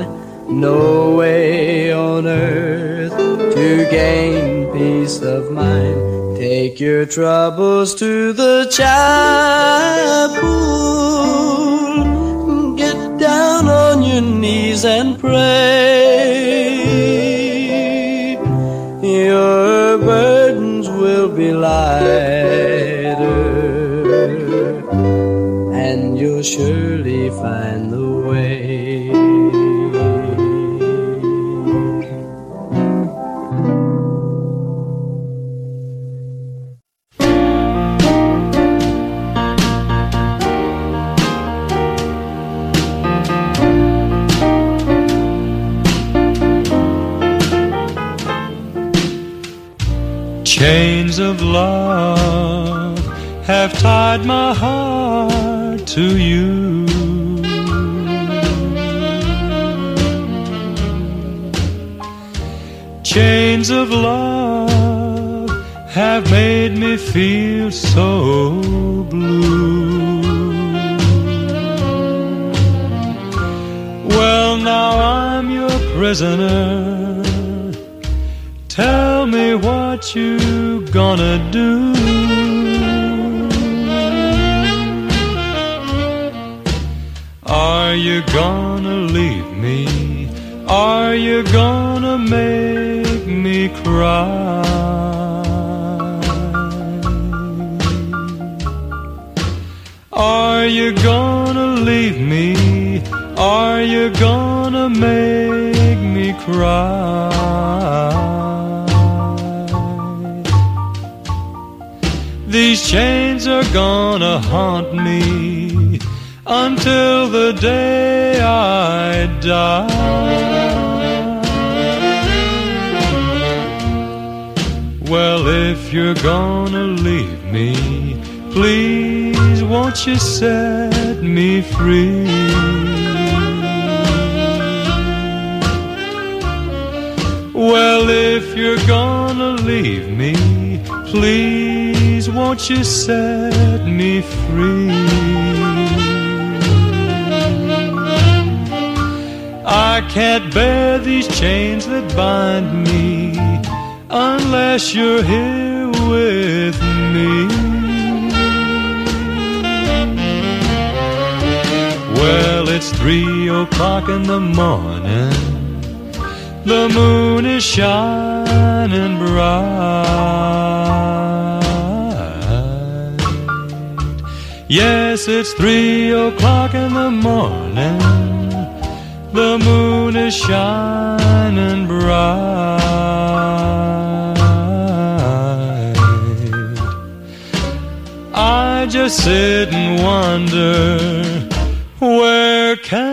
no way on earth to gain peace of mind. Take your troubles to the chapel, get down on your knees and pray. Chains of love have tied my heart to you. Chains of love have made me feel so blue. Well, now I'm your prisoner. Tell me what you gonna do. Are you gonna leave me? Are you gonna make me cry? Are you gonna leave me? Are you gonna make me cry? Chains are gonna haunt me until the day I die. Well, if you're gonna leave me, please won't you set me free? Well, if you're gonna leave me, please won't you set me free? I can't bear these chains that bind me unless you're here with me. Well, it's three o'clock in the morning. The moon is shining bright. Yes, it's three o'clock in the morning. The moon is shining bright. I just sit and wonder where can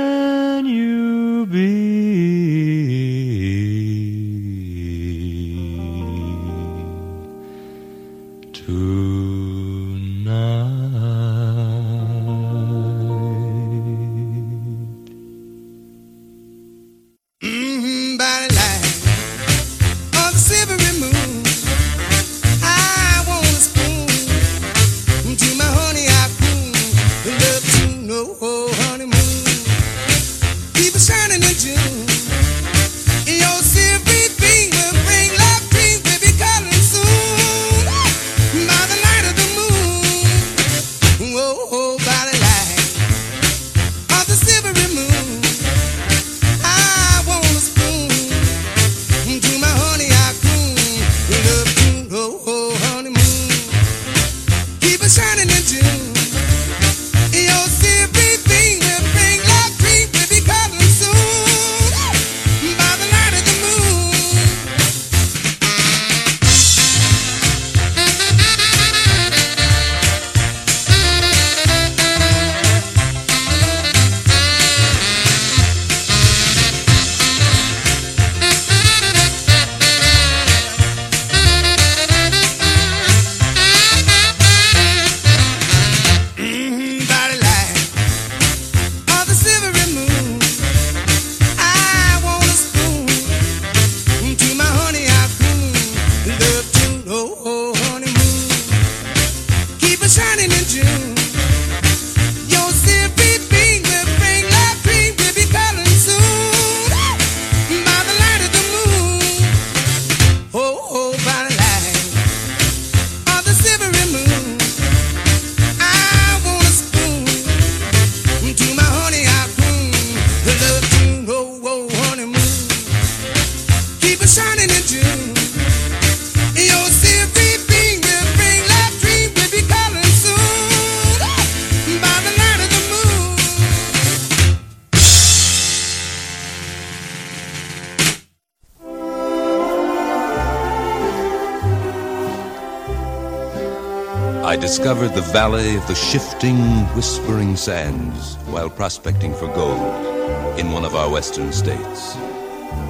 I discovered the valley of the shifting, whispering sands while prospecting for gold in one of our western states.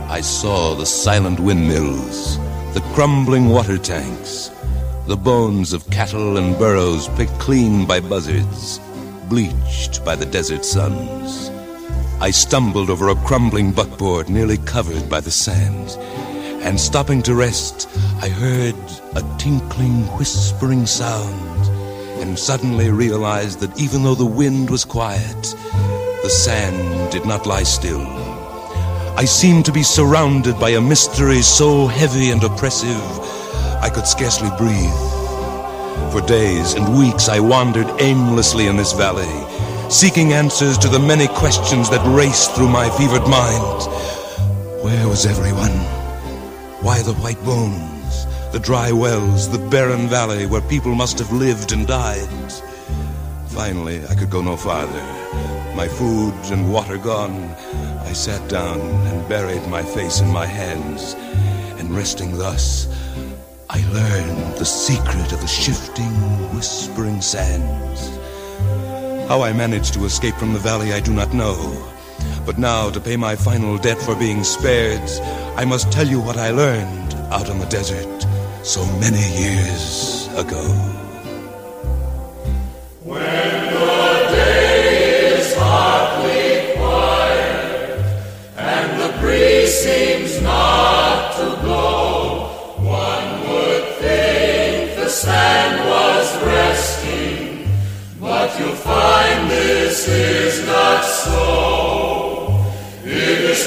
I saw the silent windmills, the crumbling water tanks, the bones of cattle and burros picked clean by buzzards, bleached by the desert suns. I stumbled over a crumbling buckboard nearly covered by the sand, and stopping to rest, I heard a tinkling, whispering sound, and suddenly realized that even though the wind was quiet, the sand did not lie still. I seemed to be surrounded by a mystery so heavy and oppressive, I could scarcely breathe. For days and weeks I wandered aimlessly in this valley, seeking answers to the many questions that raced through my fevered mind. Where was everyone? Why the white bones, the dry wells, the barren valley where people must have lived and died? Finally, I could go no farther. My food and water gone, I sat down and buried my face in my hands, and resting thus, I learned the secret of the shifting, whispering sands. How I managed to escape from the valley, I do not know. But now, to pay my final debt for being spared, I must tell you what I learned out on the desert so many years ago. When the day is hardly quiet and the breeze seems not to blow, one would think the sand was resting, but you'll find this is not so. It is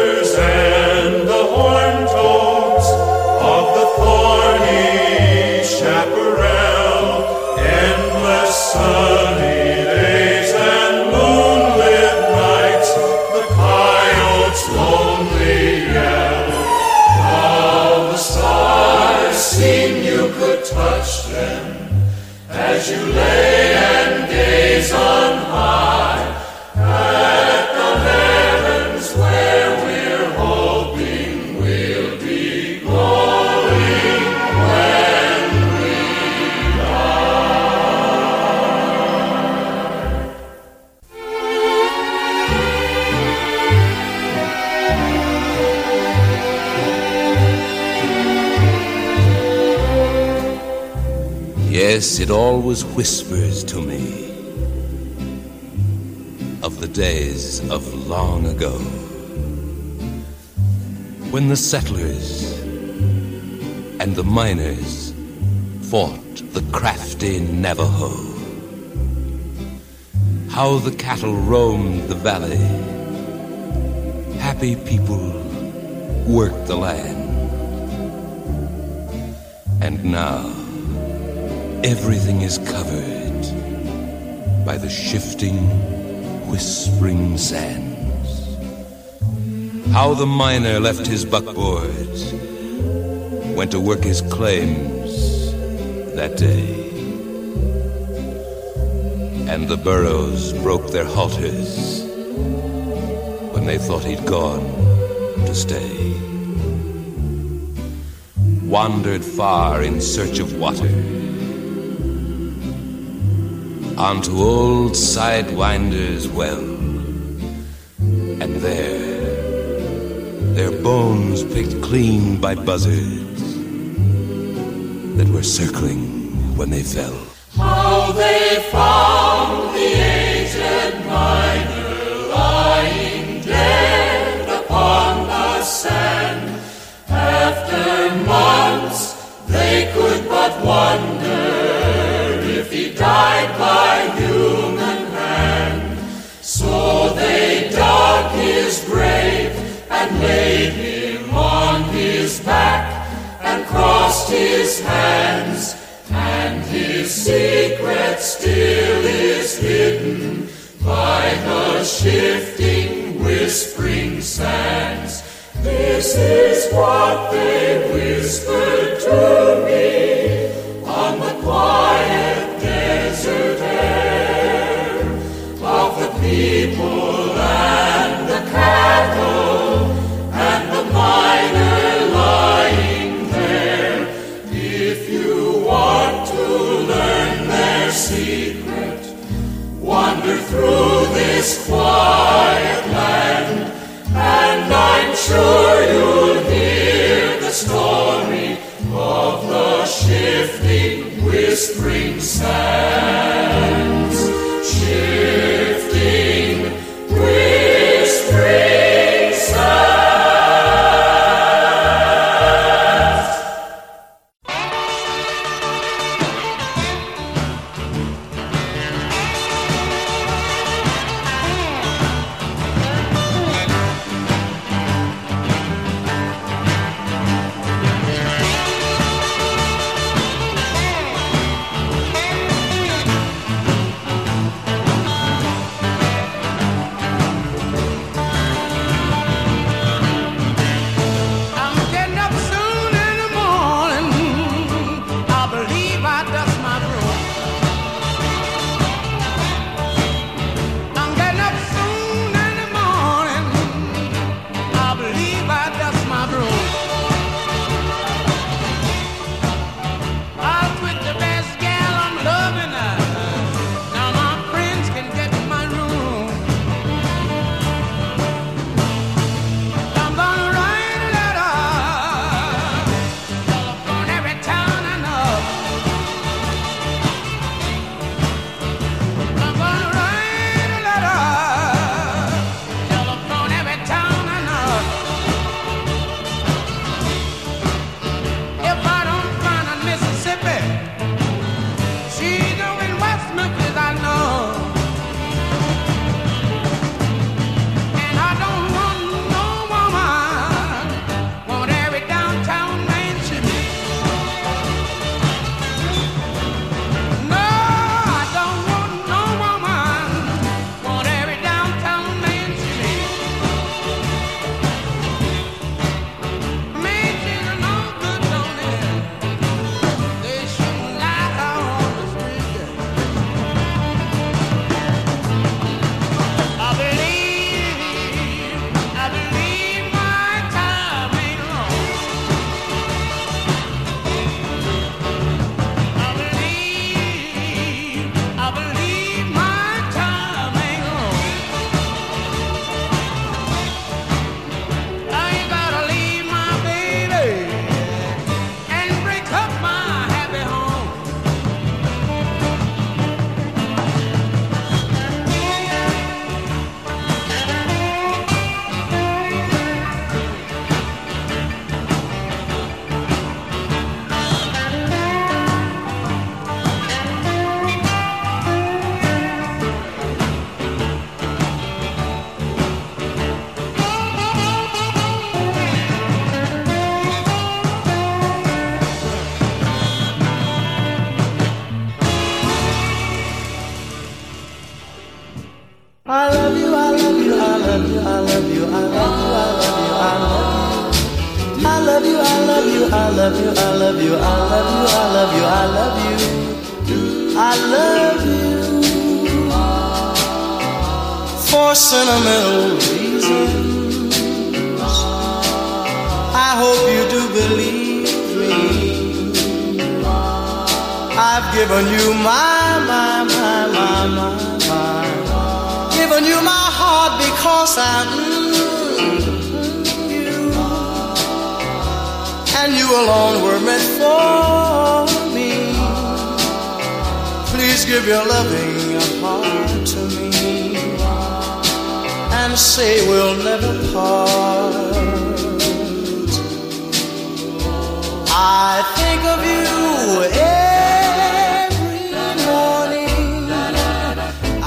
always whispers to me of the days of long ago when the settlers and the miners fought the crafty Navajo. How the cattle roamed the valley. Happy people worked the land. And now, everything is covered by the shifting, whispering sands. How the miner left his buckboard, went to work his claims that day. And the burros broke their halters when they thought he'd gone to stay. Wandered far in search of water onto old Sidewinder's well. And there, their bones picked clean by buzzards that were circling when they fell. How they found his hands. And his secret still is hidden by the shifting, whispering sands. This is what they whispered through this quiet land, and I'm sure you'll hear the story of the shifting, whispering sands.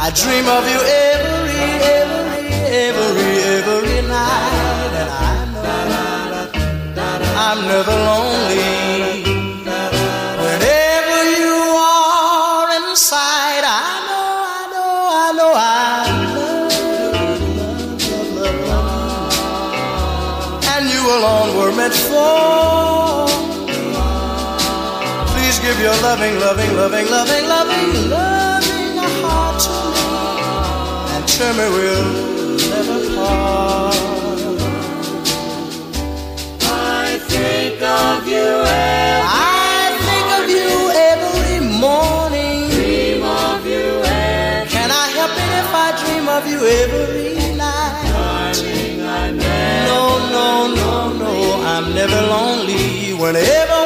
I dream of you every, every, every, every night. And I know I'm never lonely. Whenever you are I know, I know, I know I. And you alone were meant for Please give your loving, loving, loving, loving, loving, loving And me we'll never part. I think of you every I think of you every morning. Dream of you every Can I help it if I dream of you every night? Darling, I never No, no, no, no, I'm never lonely. Whenever, whenever,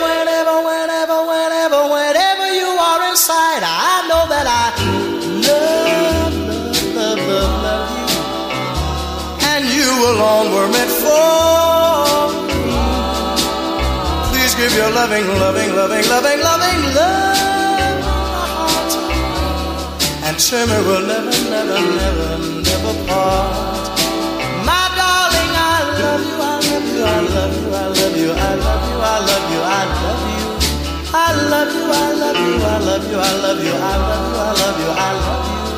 loving, loving, loving, loving, loving love my heart. And me we'll never, never, never, never part. My darling, I love you, I love you, I love you, I love you, I love you. I love you, I love you, I love you, I love you, I love you, I love you, I love you.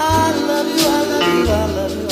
I love you, I love you, I love you, I love you, I love you,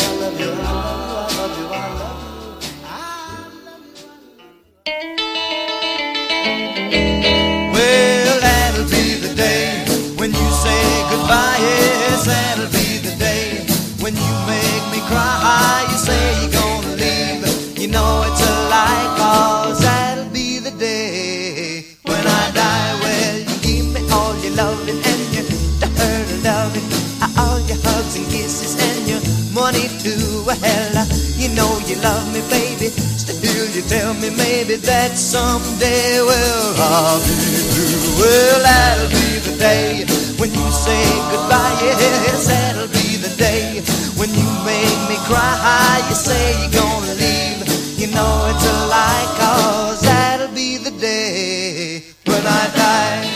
Well, you know you love me, baby. Still, you tell me maybe that someday, well, I'll be through. Well, that'll be the day when you say goodbye. Yes, that'll be the day when you make me cry. You say you're gonna leave. You know it's a lie, cause that'll be the day when I die.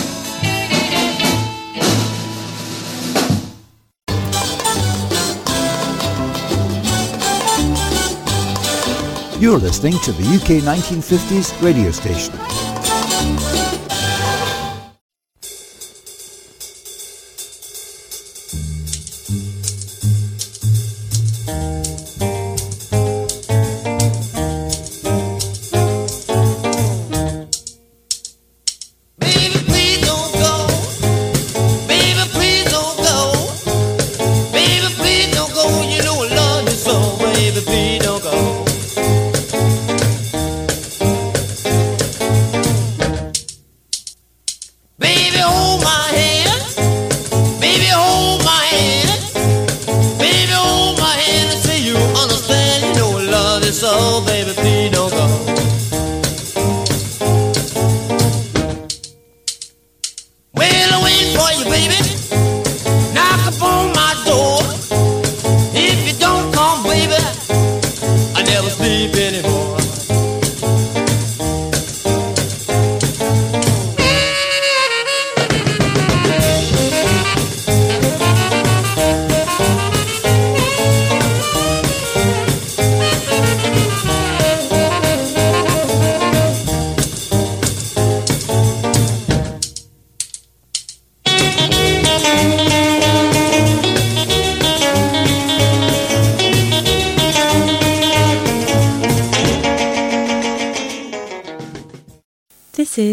You're listening to the UK 1950s radio station.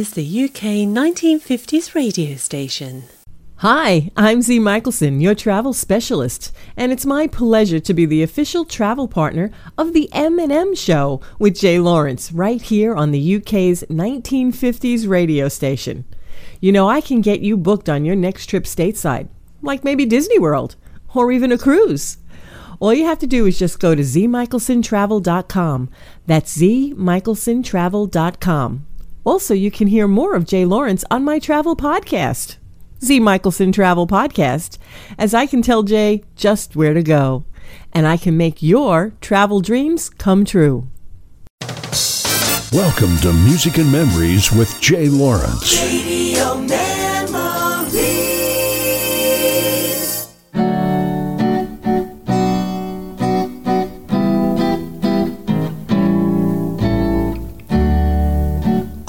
Is the UK 1950s radio station. Hi, I'm Z Michelson, your travel specialist, and it's my pleasure to be the official travel partner of the M&M Show with Jay Lawrence right here on the UK's 1950s radio station. You know, I can get you booked on your next trip stateside, like maybe Disney World or even a cruise. All you have to do is just go to zmichelsontravel.com. That's zmichelsontravel.com. Also, you can hear more of Jay Lawrence on my travel podcast. Z Michelson Travel Podcast, as I can tell Jay just where to go. And I can make your travel dreams come true. Welcome to Music and Memories with Jay Lawrence.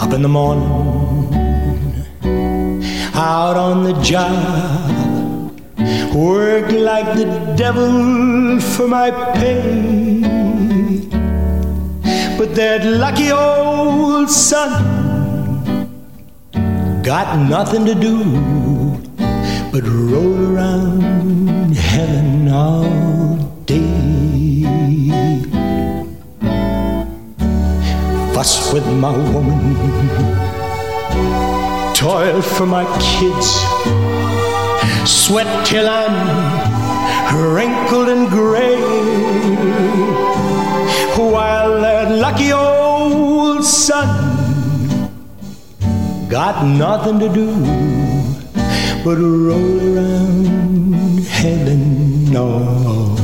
Up in the morning, out on the job, work like the devil for my pay. But that lucky old sun got nothing to do but roll around heaven all day. Fuss with my woman, toil for my kids, sweat till I'm wrinkled and gray. While that lucky old sun got nothing to do but roll around heaven all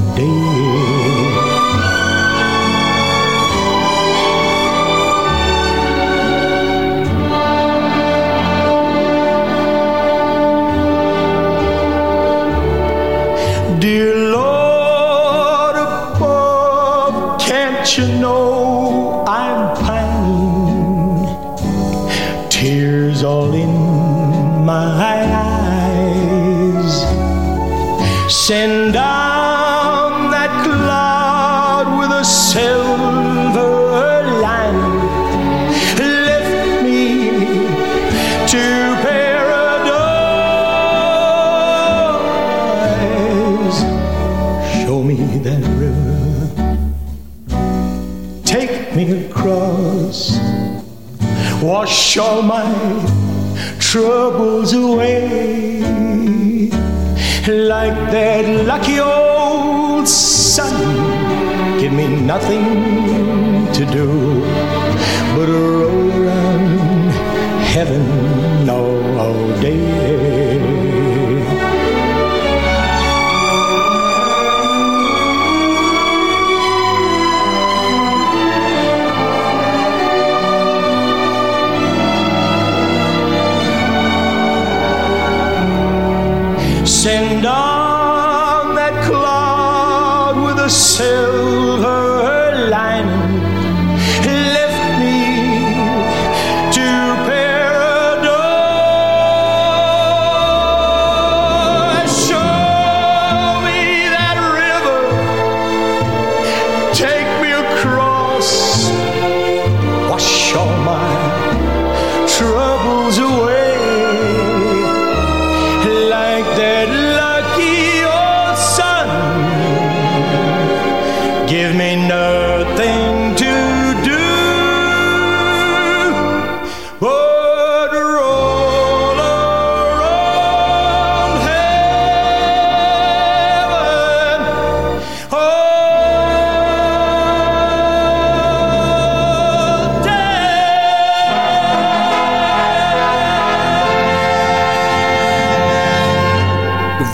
troubles away. Like that lucky old sun. Give me nothing to do but roll around heaven all day.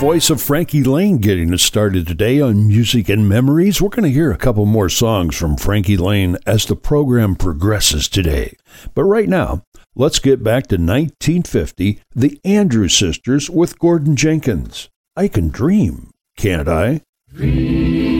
Voice of Frankie Laine getting us started today on Music and Memories. We're going to hear a couple more songs from Frankie Laine as the program progresses today. But right now, let's get back to 1950, the Andrews Sisters with Gordon Jenkins. I can dream, can't I? I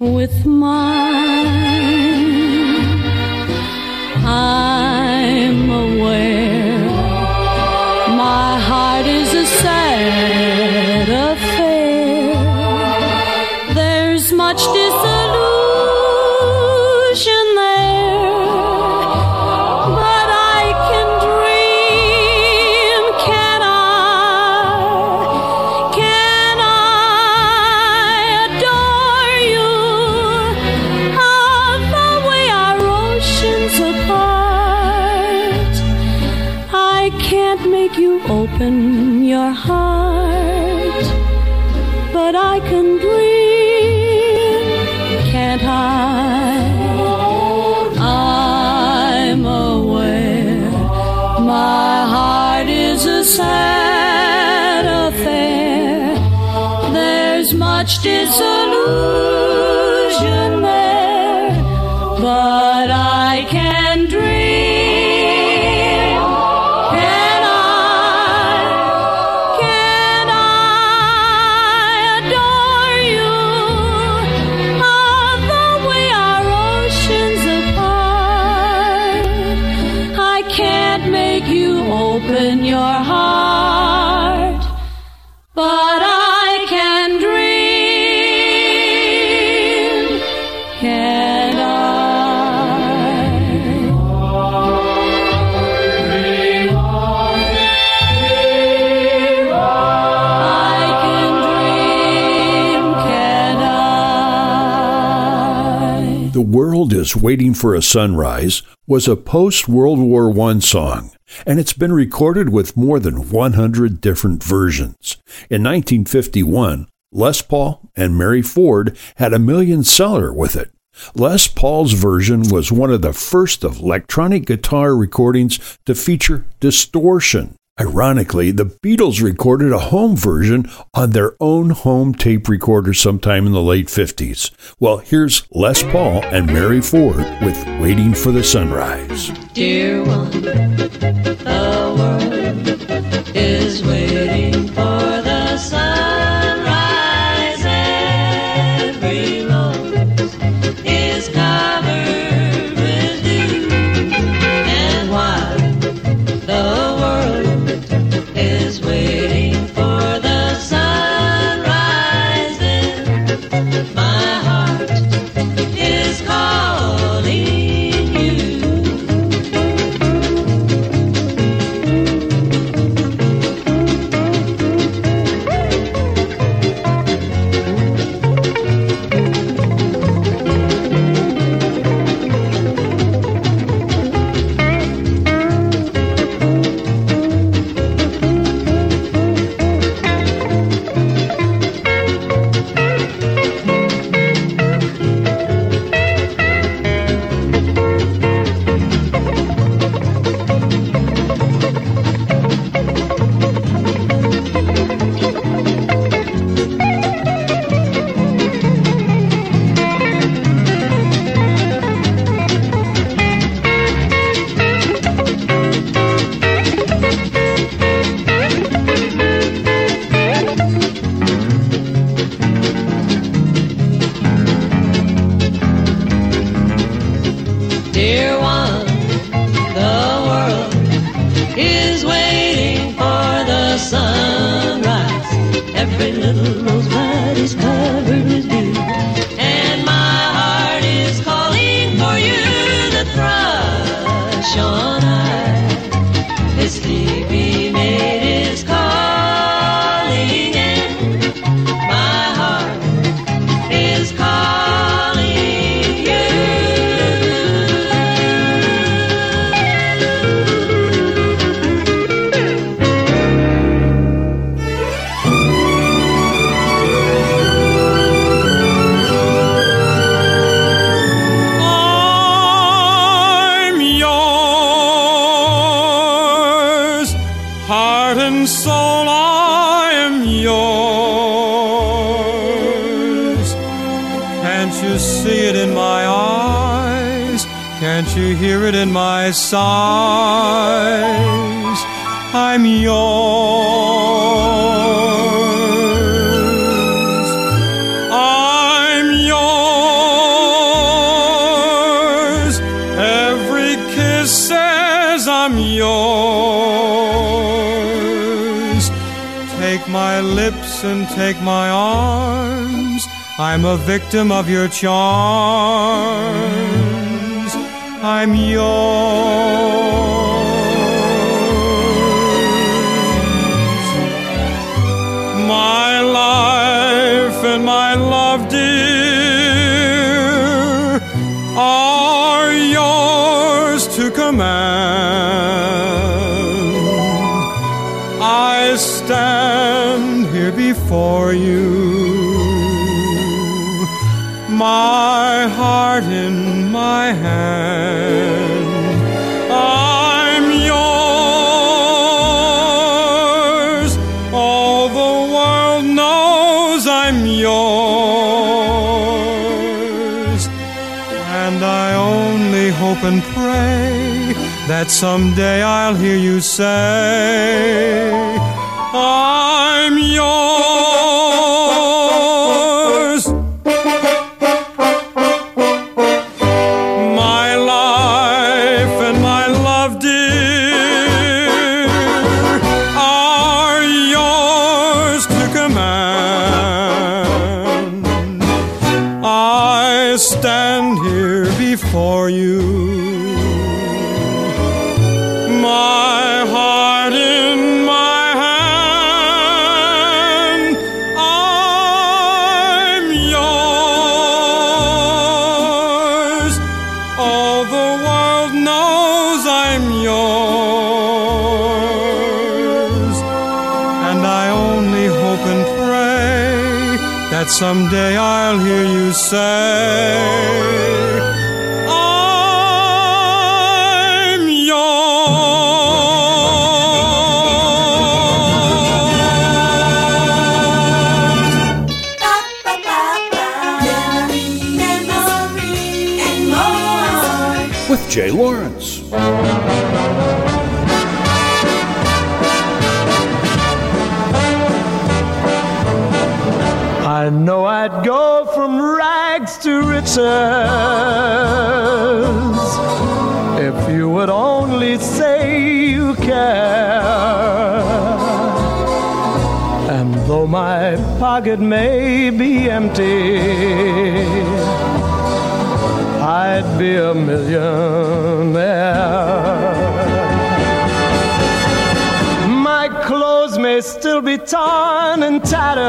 with mine. Waiting for a Sunrise was a post World War I song, and it's been recorded with more than 100 different versions. In 1951, Les Paul and Mary Ford had a million seller with it. Les Paul's version was one of the first of electronic guitar recordings to feature distortion. Ironically, the Beatles recorded a home version on their own home tape recorder sometime in the late 50s. Well, here's Les Paul and Mary Ford with Waiting for the Sunrise. Dear one, the world is waiting for the sunrise. A victim of your charms. I'm yours. That someday I'll hear you say, I'm someday I'll hear you say, pocket may be empty, I'd be a millionaire. My clothes may still be torn and tattered,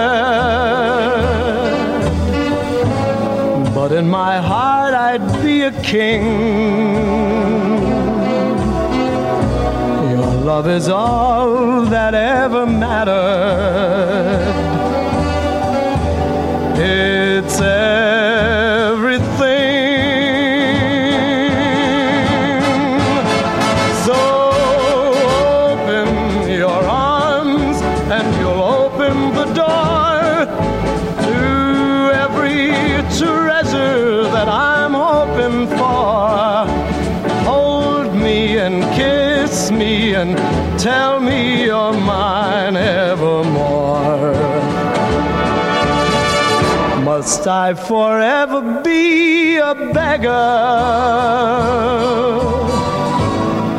but in my heart I'd be a king. Your love is all that ever mattered. It's everything. So open your arms and you'll open the door to every treasure that I'm hoping for. Hold me and kiss me and tell me Must I forever be a beggar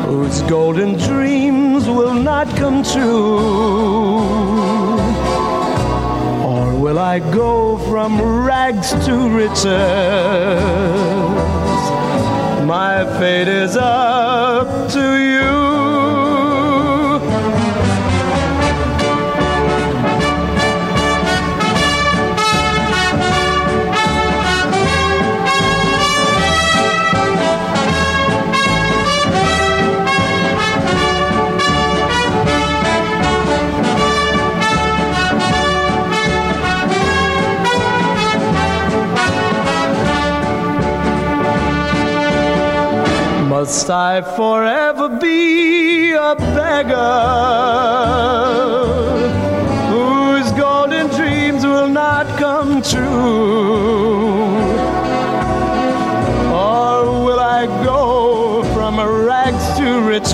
whose golden dreams will not come true? Or will I go from rags to riches? My fate is up to you. Must I forever be a beggar whose golden dreams will not come true? Or will I go from rags to riches?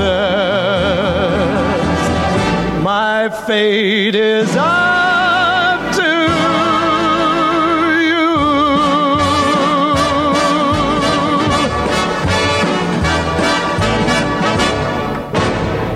My fate is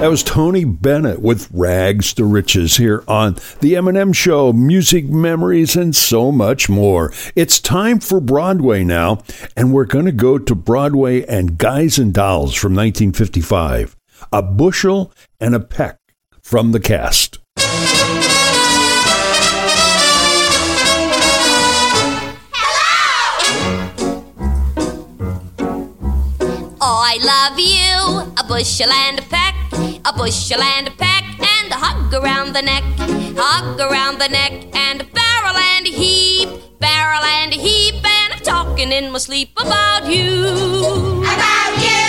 That was Tony Bennett with Rags to Riches here on The M&M Show, music memories and so much more. It's time for Broadway now, and we're going to go to Broadway and Guys and Dolls from 1955. A bushel and a peck from the cast. Hello! I love you, a bushel and a peck, a bushel and a peck, and a hug around the neck, hug around the neck, and a barrel and a heap, barrel and a heap, and I'm talking in my sleep about you. About you.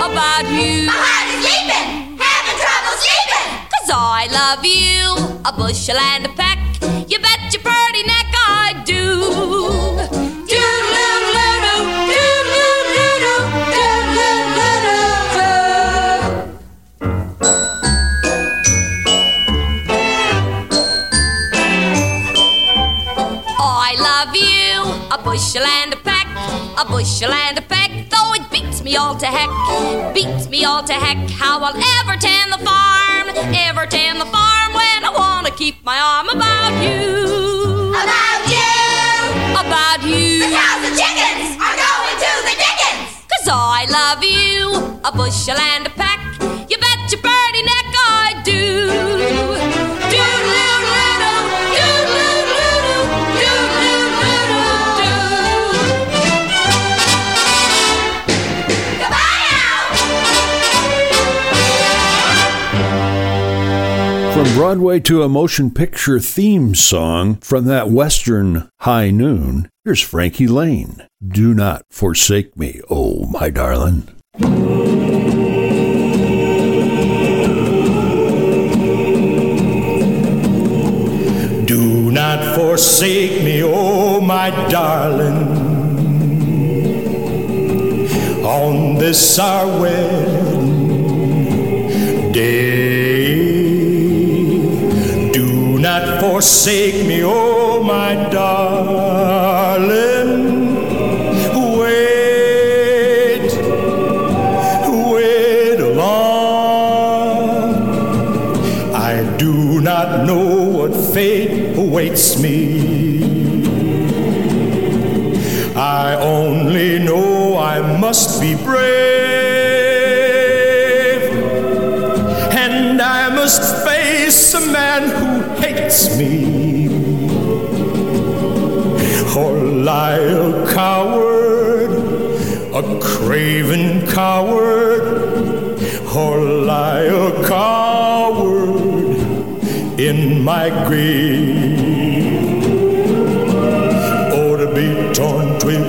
About you. My heart is leaping, having trouble sleeping. Cause I love you, a bushel and a peck, you bet your pretty neck I do. Bushel and a peck, a bushel and a peck, though it beats me all to heck, beats me all to heck, how I'll ever tend the farm, ever tend the farm when I wanna keep my arm about you. About you. About you. The cows and chickens are going to the dickens. Cause I love you, a bushel and a peck, you bet your birdie neck I do. Broadway to a motion picture theme song from that Western High Noon, here's Frankie Laine. Do not forsake me, oh my darling. Do not forsake me, oh my darling, on this our wedding day. Not forsake me, oh my darling. Wait, wait along. I do not know what fate awaits me. I only know I must be brave, hates me, or lie a coward, a craven coward, or lie a coward in my grave.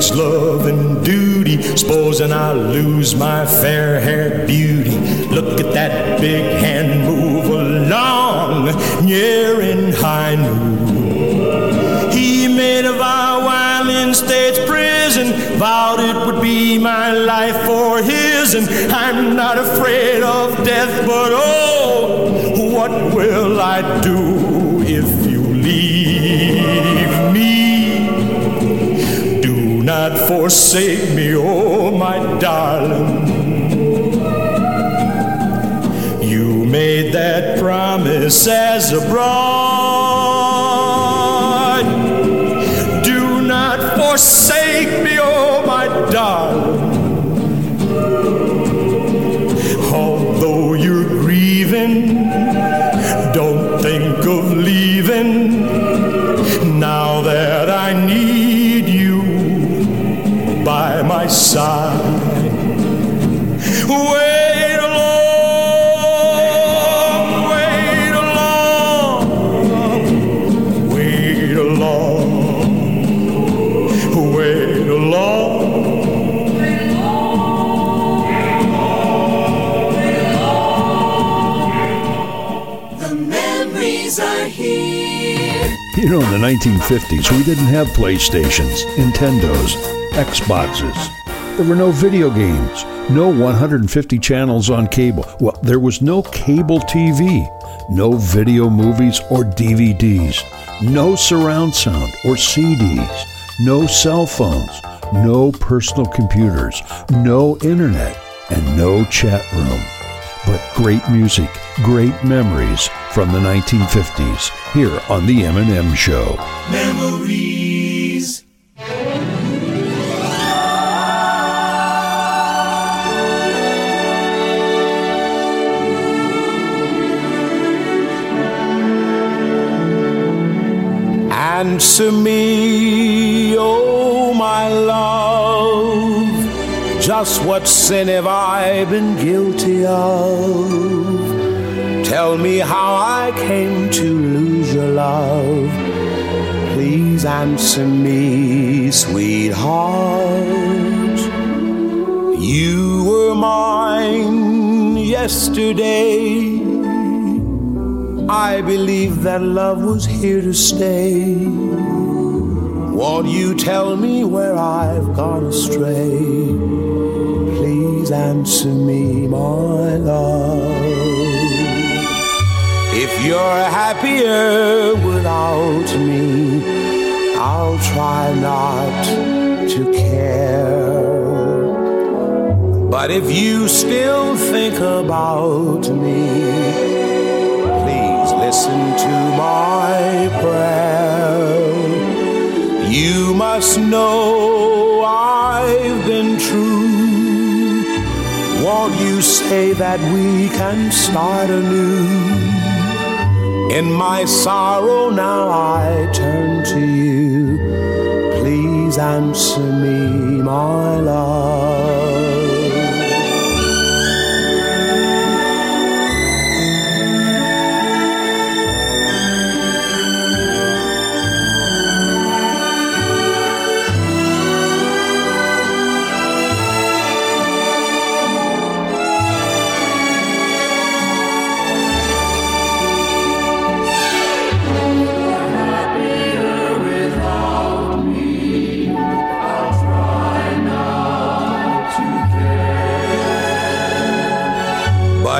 Twixt love and duty, supposing I lose my fair haired beauty. Look at that big hand move along, near in high noon. He made a vow while in state's prison, vowed it would be my life for his, and I'm not afraid of death, but oh, what will I do if you leave not forsake me, oh my darling. You made that promise as a bride. Side. Wait along, wait along, wait along, wait along. The memories are here. You know, in the 1950s, we didn't have PlayStations, Nintendos, Xboxes. There were no video games, no 150 channels on cable. Well, there was no cable TV. no video movies or DVDs, no surround sound or CDs, no cell phones, no personal computers, no internet, and no chat room. But great music, great memories from the 1950s here on The M&M Show. Answer me, oh my love, just what sin have I been guilty of? Tell me how I came to lose your love. Please answer me, sweetheart. You were mine yesterday. I believe that love was here to stay. Won't you tell me where I've gone astray? Please answer me, my love. If you're happier without me, I'll try not to care. But if you still think about me, my prayer. You must know I've been true. Won't you say that we can start anew? In my sorrow now I turn to you. Please answer me, my love.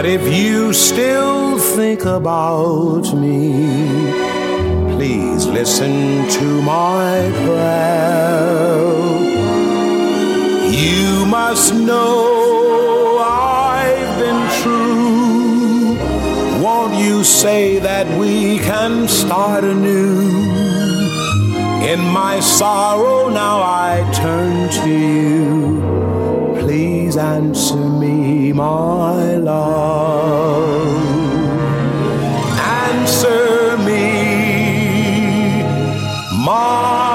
But if you still think about me, please listen to my prayer. You must know I've been true. Won't you say that we can start anew? In my sorrow now I turn to you. Please answer me, my love. Answer me, my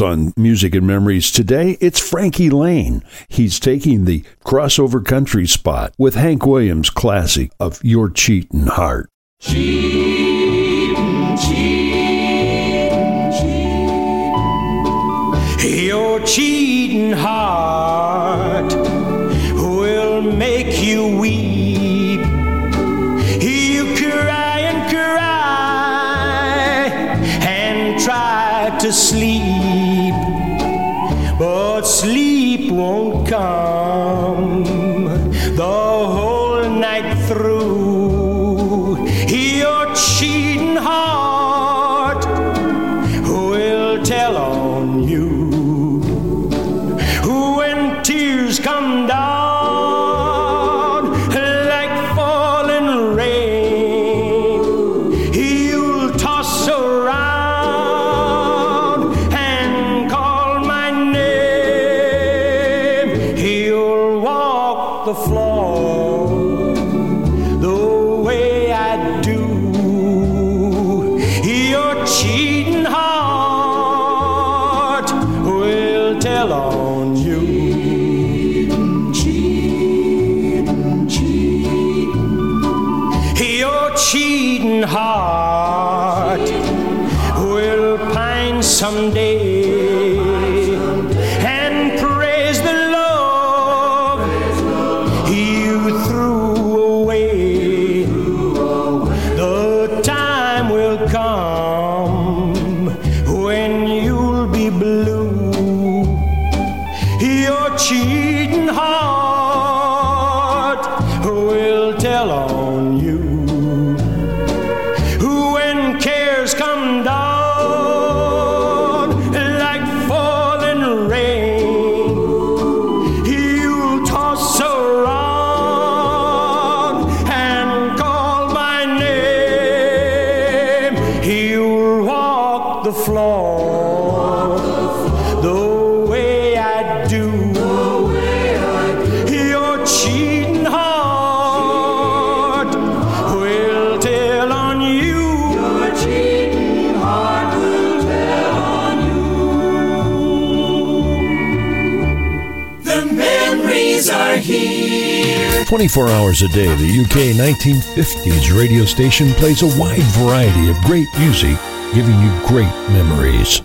On Music and Memories today, it's Frankie Laine. He's taking the crossover country spot with Hank Williams' classic of Your Cheatin' Heart. Cheatin', cheatin', cheatin'. Your cheatin' heart Memories are here. 24 hours a day, the UK 1950s radio station plays a wide variety of great music, giving you great memories.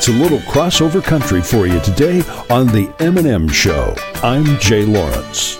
That's a little crossover country for you today on the M&M Show. I'm Jay Lawrence.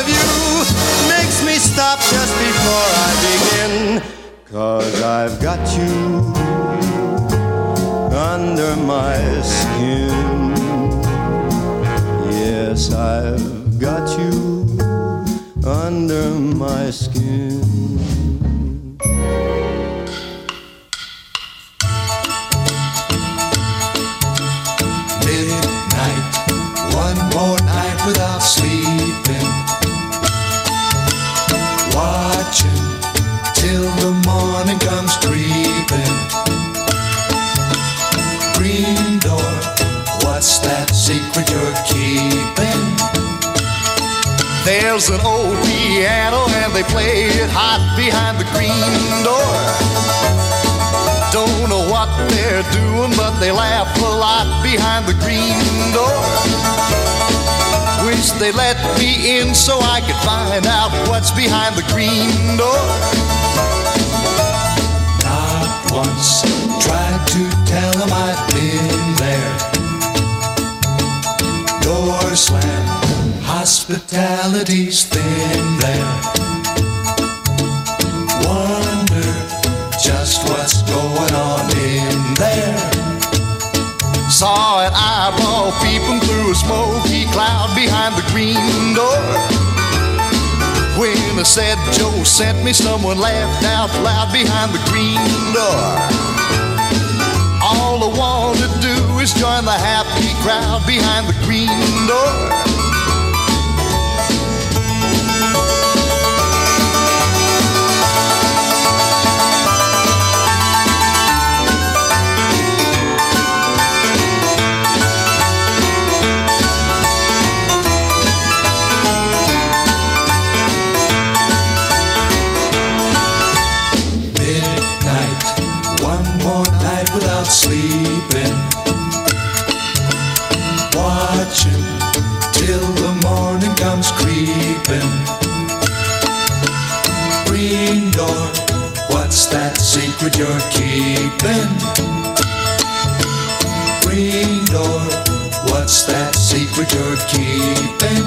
Of you makes me stop just before I begin. Cause I've got you under my skin. Yes, I've got you under my skin. for your keeping. There's an old piano and they play it hot behind the green door. Don't know what they're doing, but they laugh a lot behind the green door. Wish they let me in so I could find out what's behind the green door. Not once tried to tell them I've been there Slam, hospitality's thin there. Wonder just what's going on in there. Saw an eyeball peeping through a smoky cloud behind the green door. When I said Joe sent me, someone laughed out loud behind the green door. All I want to do is join the happy crowd behind the green door. Creeping. Green door, what's that secret you're keeping? Green door, what's that secret you're keeping?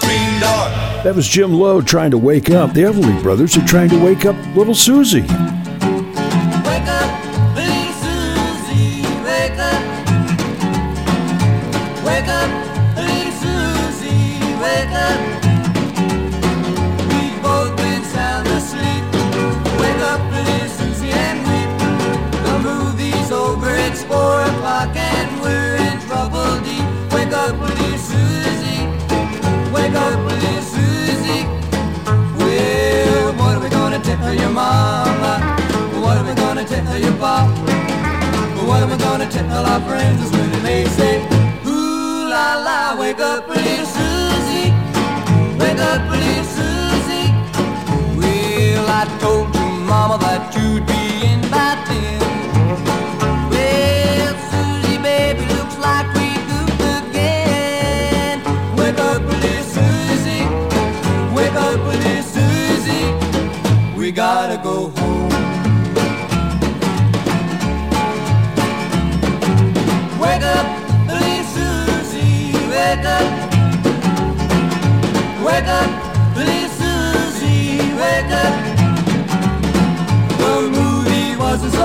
Green door. That was Jim Lowe trying to wake up. The Everly Brothers are trying to wake up little Susie. Are gonna tell our friends when they say, Ooh la la, wake up, little Susie, wake up, little Susie. Well, I told your mama that you'd be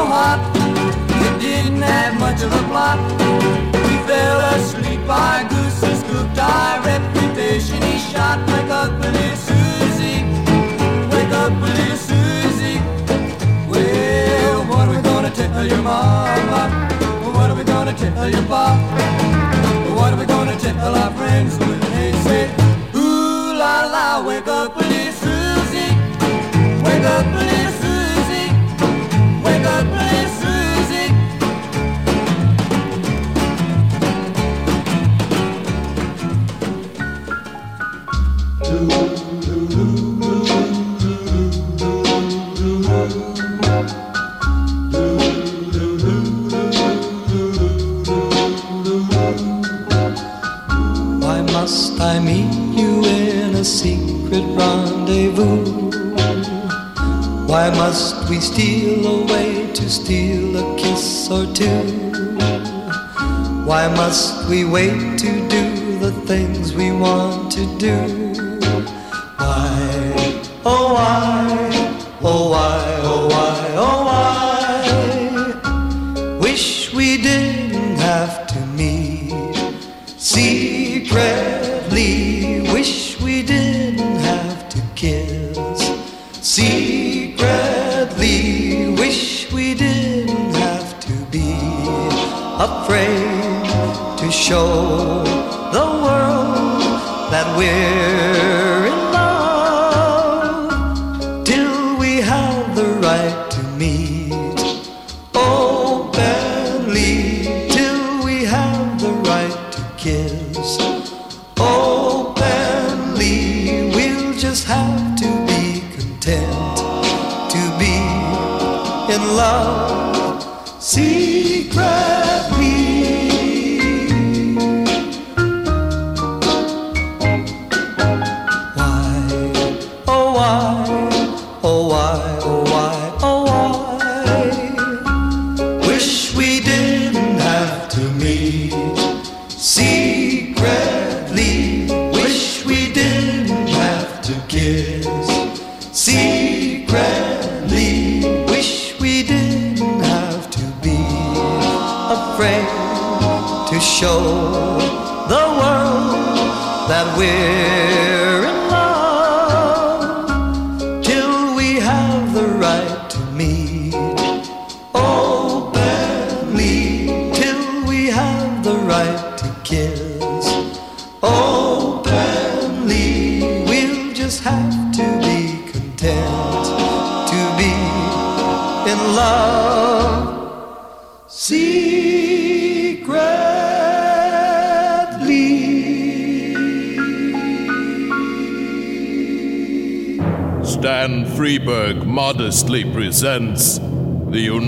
hot, it didn't have much of a plot. We fell asleep, our gooses cooked, our reputation he shot. Wake up, little Susie, wake up, little Susie. Well, what are we gonna tell your mama? What are we gonna tell your pop? What are we gonna tell our friends when they say, Ooh la la, wake up, we wait to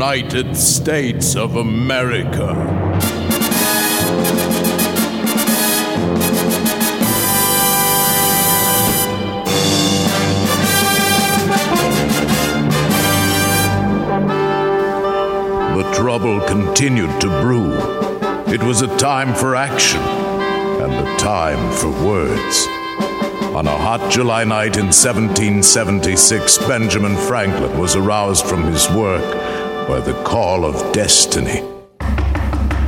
United States of America. The trouble continued to brew. It was a time for action and a time for words. On a hot July night in 1776, Benjamin Franklin was aroused from his work by the call of destiny.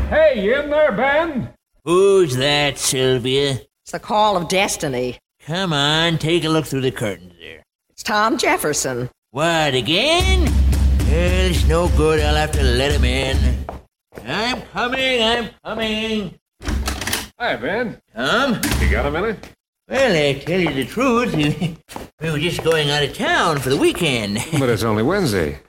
Hey, you in there, Ben? Who's that, Sylvia? It's the call of destiny. Come on, take a look through the curtains there. It's Tom Jefferson. What, again? Well, it's no good. I'll have to let him in. I'm coming, I'm coming. Hi, Ben. Tom? You got a minute? Well, I tell you the truth, we were just going out of town for the weekend. But it's only Wednesday.